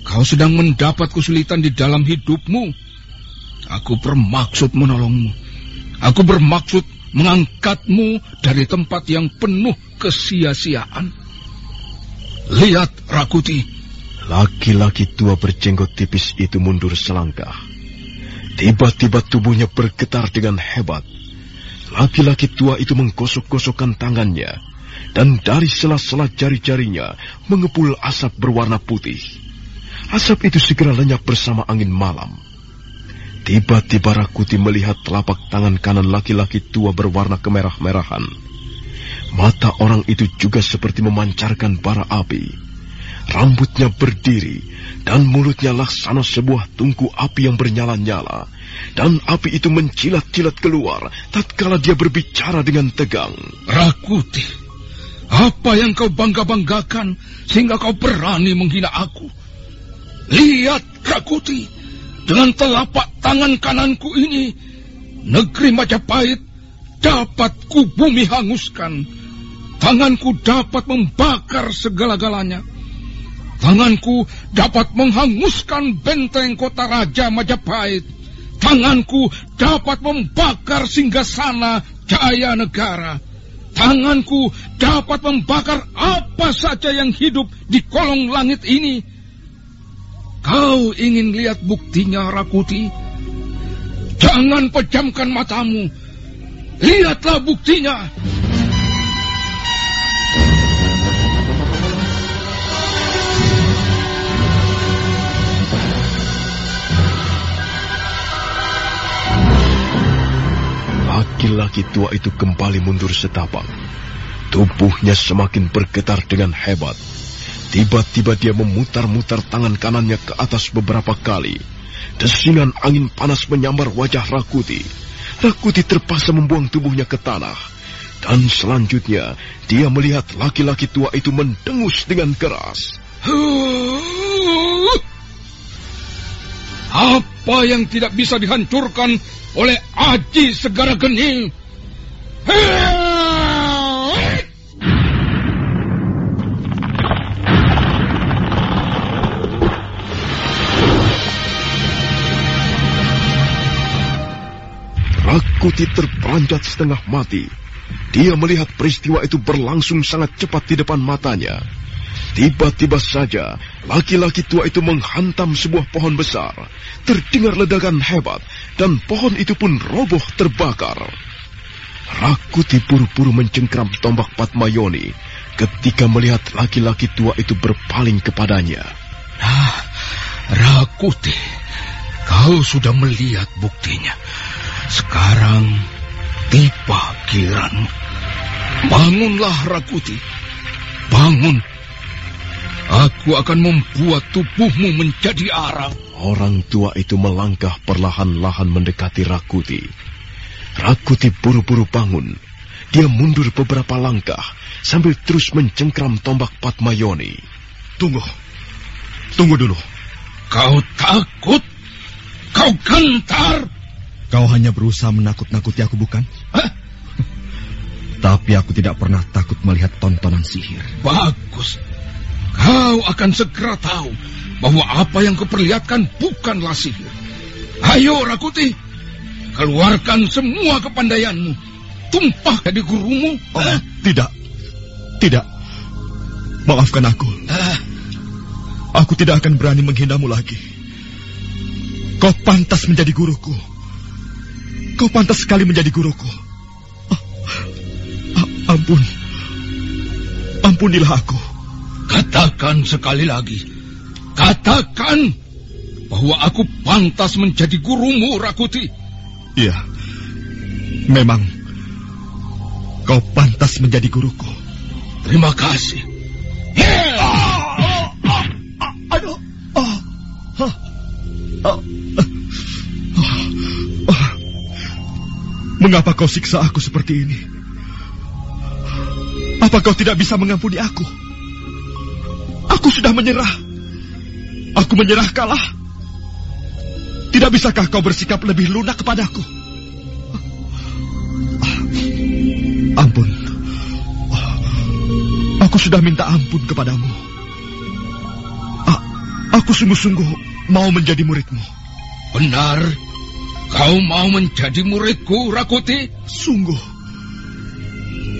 kau sedang mendapat kesulitan di dalam hidupmu. Aku bermaksud menolongmu. Aku bermaksud mengangkatmu dari tempat yang penuh kesia-siaan. Lihat, Rakuti. Laki-laki tua berjenggot tipis itu mundur selangkah. Tiba-tiba tubuhnya bergetar dengan hebat. Laki-laki tua itu menggosok-gosokkan tangannya, dan dari sela-sela jari-jarinya mengepul asap berwarna putih. Asap itu segera lenyap bersama angin malam. Tiba-tiba Rakuti melihat telapak tangan kanan laki-laki tua berwarna kemerah-merahan. Mata orang itu juga seperti memancarkan bara api. Rambutnya berdiri dan mulutnya laksana sebuah tungku api yang bernyala-nyala. Dan api itu mencilat-cilat keluar tatkala dia berbicara dengan tegang. Rakuti, apa yang kau bangga-banggakan sehingga kau berani menghina aku? Lihat, Rakuti, dengan telapak tangan kananku ini, negeri Majapahit dapat ku bumi hanguskan. Tanganku dapat membakar segala-galanya. Tanganku dapat menghanguskan benteng kota Raja Majapahit. Tanganku dapat membakar singgasana Jaya Negara. Tanganku dapat membakar apa saja yang hidup di kolong langit ini. Kau ingin lihat buktinya, Rakuti? Jangan pejamkan matamu. Lihatlah buktinya. Laki-laki tua itu kembali mundur setapak. Tubuhnya semakin bergetar dengan hebat. Tiba-tiba dia memutar-mutar tangan kanannya ke atas beberapa kali. Desingan angin panas menyambar wajah Rakuti. Rakuti terpaksa membuang tubuhnya ke tanah. Dan selanjutnya, dia melihat laki-laki tua itu mendengus dengan keras. Apa yang tidak bisa dihancurkan oleh Aji Segara Geni? Rakuti terperanjat setengah mati. Dia melihat peristiwa itu berlangsung sangat cepat di depan matanya. Tiba-tiba saja, laki-laki tua itu menghantam sebuah pohon besar. Terdengar ledakan hebat, dan pohon itu pun roboh terbakar. Rakuti buru-buru mencengkram tombak Patmayoni ketika melihat laki-laki tua itu berpaling kepadanya. Nah, Rakuti, kau sudah melihat buktinya. Sekarang tiba giliranmu. Bangunlah Rakuti. Bangun. Aku akan membuat tubuhmu menjadi arang. Orang tua itu melangkah perlahan-lahan mendekati Rakuti. Rakuti buru-buru bangun. Dia mundur beberapa langkah sambil terus mencengkram tombak Patmayoni. Tunggu. Tunggu dulu. Kau takut? Kau gentar? Kau hanya berusaha menakut-nakuti aku, bukan? Hah? Tapi aku tidak pernah takut melihat tontonan sihir. Bagus. Kau akan segera tahu bahwa apa yang kuperlihatkan bukanlah sihir. Ayo, Rakuti. Keluarkan semua kepandaianmu. Tumpah di gurumu. Oh, tidak. Tidak. Maafkan aku. Ah, Aku tidak akan berani menghinamu lagi. Kau pantas menjadi guruku. Kau pantas sekali menjadi guruku. Ah, ah, ampun. Ampunilah aku. Katakan sekali lagi. Katakan bahwa aku pantas menjadi gurumu, Rakuti. Iya. Memang kau pantas menjadi guruku. Terima kasih. Aduh. Oh. Oh. Oh. Mengapa kau siksa aku seperti ini? Apa kau tidak bisa mengampuni aku? Aku sudah menyerah. Aku menyerah kalah. Tidak bisakah kau bersikap lebih lunak kepadaku? Ampun. Aku sudah minta ampun kepadamu. A- aku sungguh-sungguh mau menjadi muridmu. Benar. Kau mau menjadi muridku, Rakuti? Sungguh.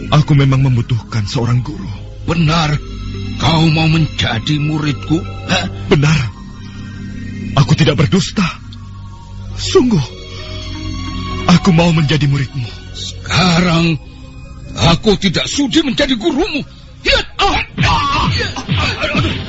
Aku memang membutuhkan seorang guru. Benar. Kau mau menjadi muridku? Hah? Benar. Aku tidak berdusta. Sungguh. Aku mau menjadi muridmu. Sekarang aku tidak sudi menjadi gurumu. Hiat! Ah! Ah! Aduh!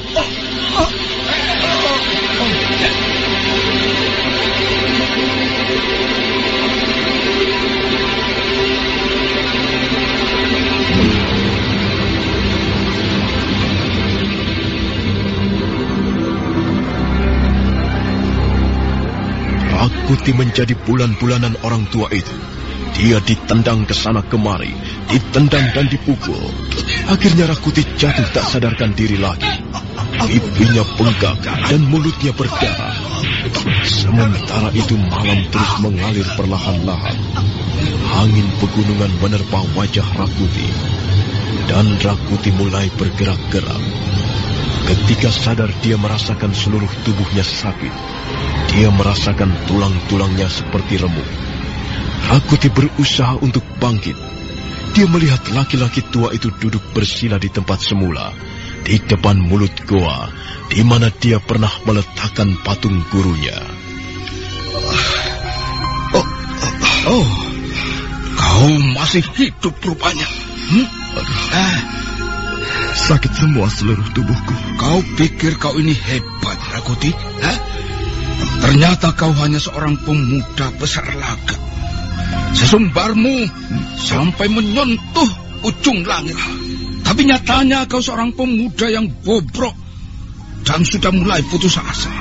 Rakuti menjadi bulan-bulanan orang tua itu. Dia ditendang ke sana kemari, ditendang dan dipukul. Akhirnya Rakuti jatuh tak sadarkan diri lagi. Pipinya bengkak dan mulutnya berdarah. Sementara itu malam terus mengalir perlahan-lahan. Angin pegunungan menerpa wajah Rakuti. Dan Rakuti mulai bergerak-gerak. Ketika sadar dia merasakan seluruh tubuhnya sakit. Dia merasakan tulang-tulangnya seperti remuk. Rakuti berusaha untuk bangkit. Dia melihat laki-laki tua itu duduk bersila di tempat semula, di depan mulut goa, di mana dia pernah meletakkan patung gurunya. Oh, oh, kau masih hidup rupanya. Hmm? Ah, Sakit semua seluruh tubuhku. kau pikir kau ini hebat, Rakuti? Hah? Ternyata kau hanya seorang pemuda besar laga. Sesumbarmu sampai menyentuh ujung langit. Tapi nyatanya kau seorang pemuda yang bobrok dan sudah mulai putus asa.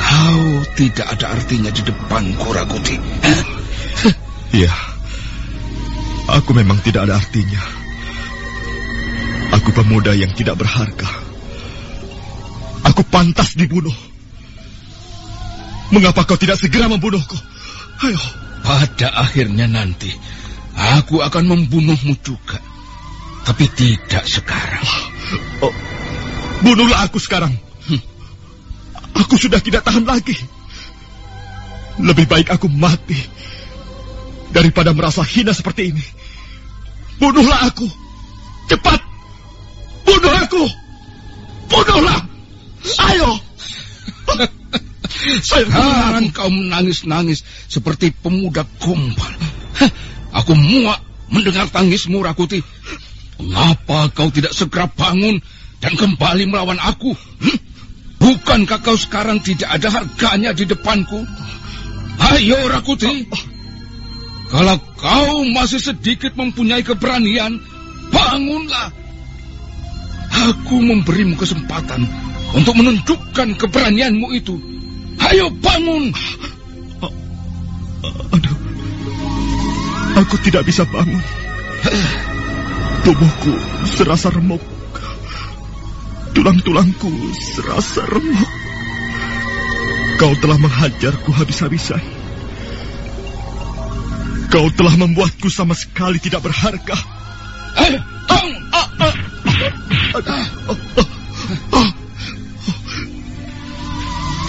Kau tidak ada artinya di depanku, Rakuti. Iya, aku memang tidak ada artinya. Aku pemuda yang tidak berharga. Aku pantas dibunuh. Mengapa kau tidak segera membunuhku? Ayo. Pada akhirnya nanti, aku akan membunuhmu juga. Tapi tidak sekarang. Oh, bunuhlah aku sekarang. Aku sudah tidak tahan lagi. Lebih baik aku mati daripada merasa hina seperti ini. Bunuhlah aku. Cepat. Bunuh aku. Bunuhlah. Ayo. Sekarang kau menangis-nangis seperti pemuda gombal. Aku muak mendengar tangismu, Rakuti. Mengapa kau tidak segera bangun dan kembali melawan aku? Hm? Bukankah kau sekarang tidak ada harganya di depanku? Ayo, Rakuti. Kalau kau masih sedikit mempunyai keberanian, bangunlah. Aku memberimu kesempatan untuk menunjukkan keberanianmu itu. Ayo bangun. Aduh. Aku tidak bisa bangun. Tubuhku serasa remuk. Tulang-tulangku serasa remuk. Kau telah menghajarku habis-habisan. Kau telah membuatku sama sekali tidak berharga.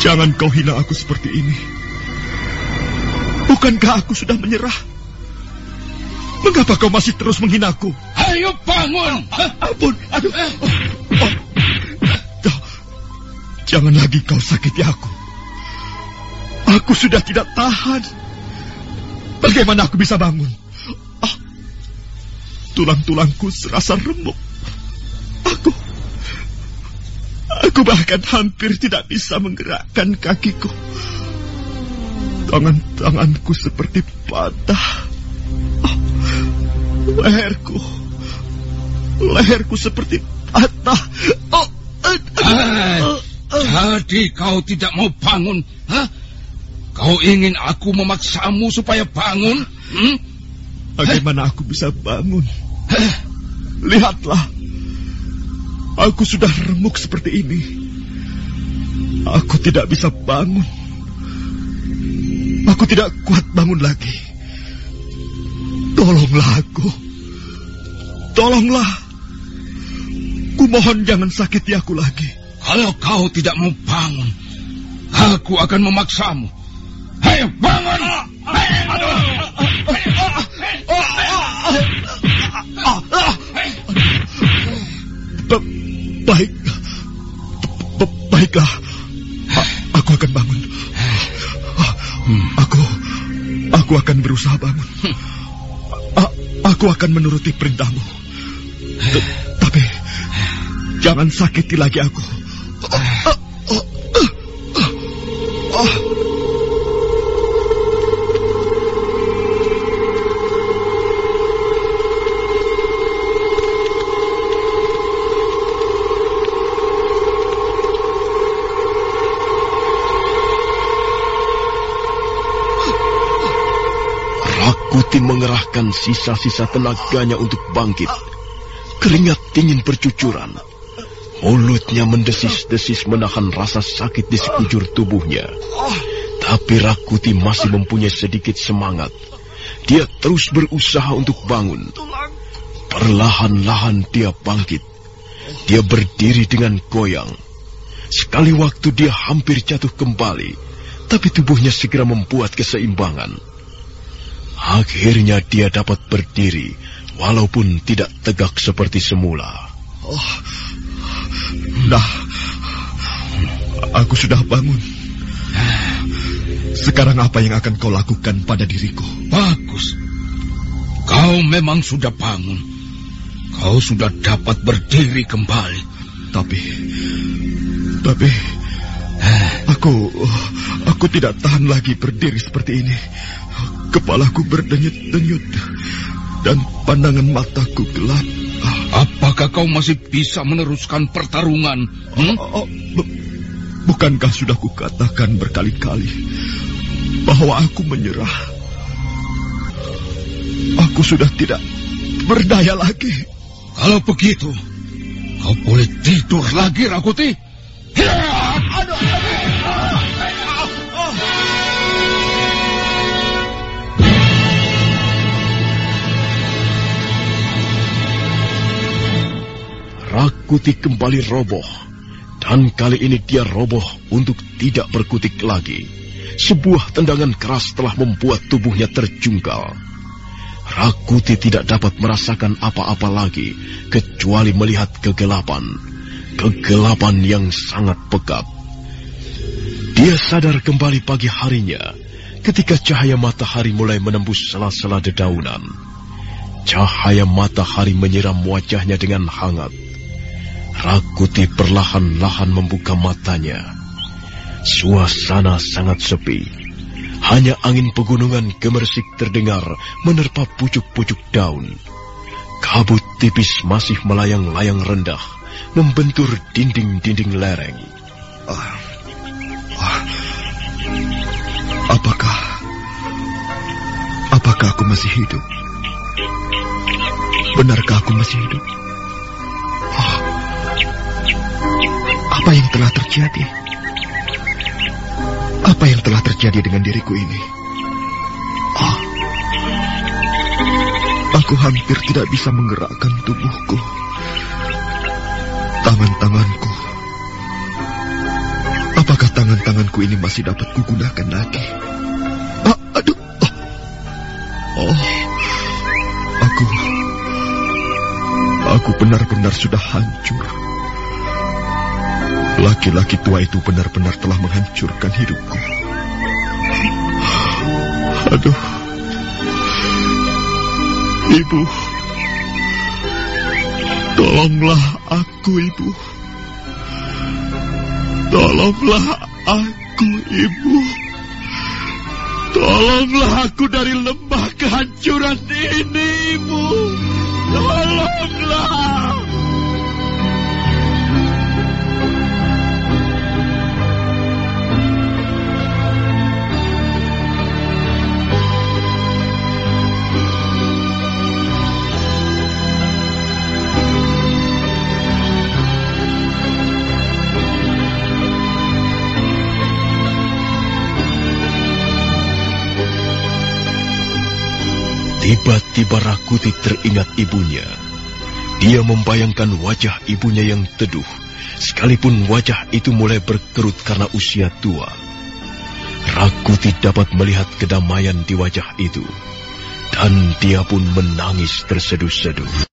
Jangan kau hina aku seperti ini. Bukankah aku sudah menyerah? Mengapa kau masih terus menghinaku? Ayo bangun. Ampun, aduh. Oh, oh. Jangan lagi kau sakiti aku. Aku sudah tidak tahan. Bagaimana aku bisa bangun? Oh, Tulang-tulangku serasa remuk. Aku bahkan hampir tidak bisa menggerakkan kakiku. Tangan-tanganku seperti patah. Oh, leherku, leherku seperti patah. Oh, uh, jadi kau tidak mau bangun, Hah? Kau ingin aku memaksamu supaya bangun? Hmm? Bagaimana aku bisa bangun? Lihatlah, aku sudah remuk seperti ini. Aku tidak bisa bangun. Aku tidak kuat bangun lagi. Tolonglah aku. Tolonglah. Kumohon jangan sakiti aku lagi. Kalau kau tidak mau bangun, aku akan memaksamu. Ayo bangun! Baik, baiklah. Aku akan bangun. Aku, aku akan berusaha bangun. Aku akan menuruti perintahmu. Tapi jangan sakiti lagi aku. Rakuti mengerahkan sisa-sisa tenaganya untuk bangkit. Keringat dingin bercucuran. Mulutnya mendesis-desis menahan rasa sakit di sekujur tubuhnya. Tapi Rakuti masih mempunyai sedikit semangat. Dia terus berusaha untuk bangun. Perlahan-lahan dia bangkit. Dia berdiri dengan goyang. Sekali waktu dia hampir jatuh kembali, tapi tubuhnya segera membuat keseimbangan. Akhirnya dia dapat berdiri, walaupun tidak tegak seperti semula. Oh, nah, aku sudah bangun. Sekarang apa yang akan kau lakukan pada diriku? Bagus. Kau memang sudah bangun. Kau sudah dapat berdiri kembali. Tapi, tapi, aku, aku tidak tahan lagi berdiri seperti ini. Kepalaku berdenyut-denyut dan pandangan mataku gelap. Apakah kau masih bisa meneruskan pertarungan? Hmm? Oh, oh, bu- bukankah sudah kukatakan berkali-kali bahwa aku menyerah? Aku sudah tidak berdaya lagi. Kalau begitu, kau boleh tidur lagi, Rakuti. Rakuti kembali roboh. Dan kali ini dia roboh untuk tidak berkutik lagi. Sebuah tendangan keras telah membuat tubuhnya terjungkal. Rakuti tidak dapat merasakan apa-apa lagi kecuali melihat kegelapan. Kegelapan yang sangat pekat. Dia sadar kembali pagi harinya ketika cahaya matahari mulai menembus sela-sela dedaunan. Cahaya matahari menyiram wajahnya dengan hangat. Rakuti perlahan-lahan membuka matanya. Suasana sangat sepi. Hanya angin pegunungan gemersik terdengar menerpa pucuk-pucuk daun. Kabut tipis masih melayang-layang rendah, membentur dinding-dinding lereng. Ah, ah, apakah apakah aku masih hidup? Benarkah aku masih hidup? Apa yang telah terjadi? Apa yang telah terjadi dengan diriku ini? Ah, aku hampir tidak bisa menggerakkan tubuhku. Tangan-tanganku. Apakah tangan-tanganku ini masih dapat kugunakan lagi? Ah, aduh. Oh. oh. Aku Aku benar-benar sudah hancur. Laki-laki tua itu benar-benar telah menghancurkan hidupku. Aduh. Ibu. Tolonglah aku, Ibu. Tolonglah aku, Ibu. Tolonglah aku dari lembah kehancuran ini, Ibu. Tolonglah. Tiba-tiba Rakuti teringat ibunya. Dia membayangkan wajah ibunya yang teduh, sekalipun wajah itu mulai berkerut karena usia tua. Rakuti dapat melihat kedamaian di wajah itu, dan dia pun menangis terseduh-seduh.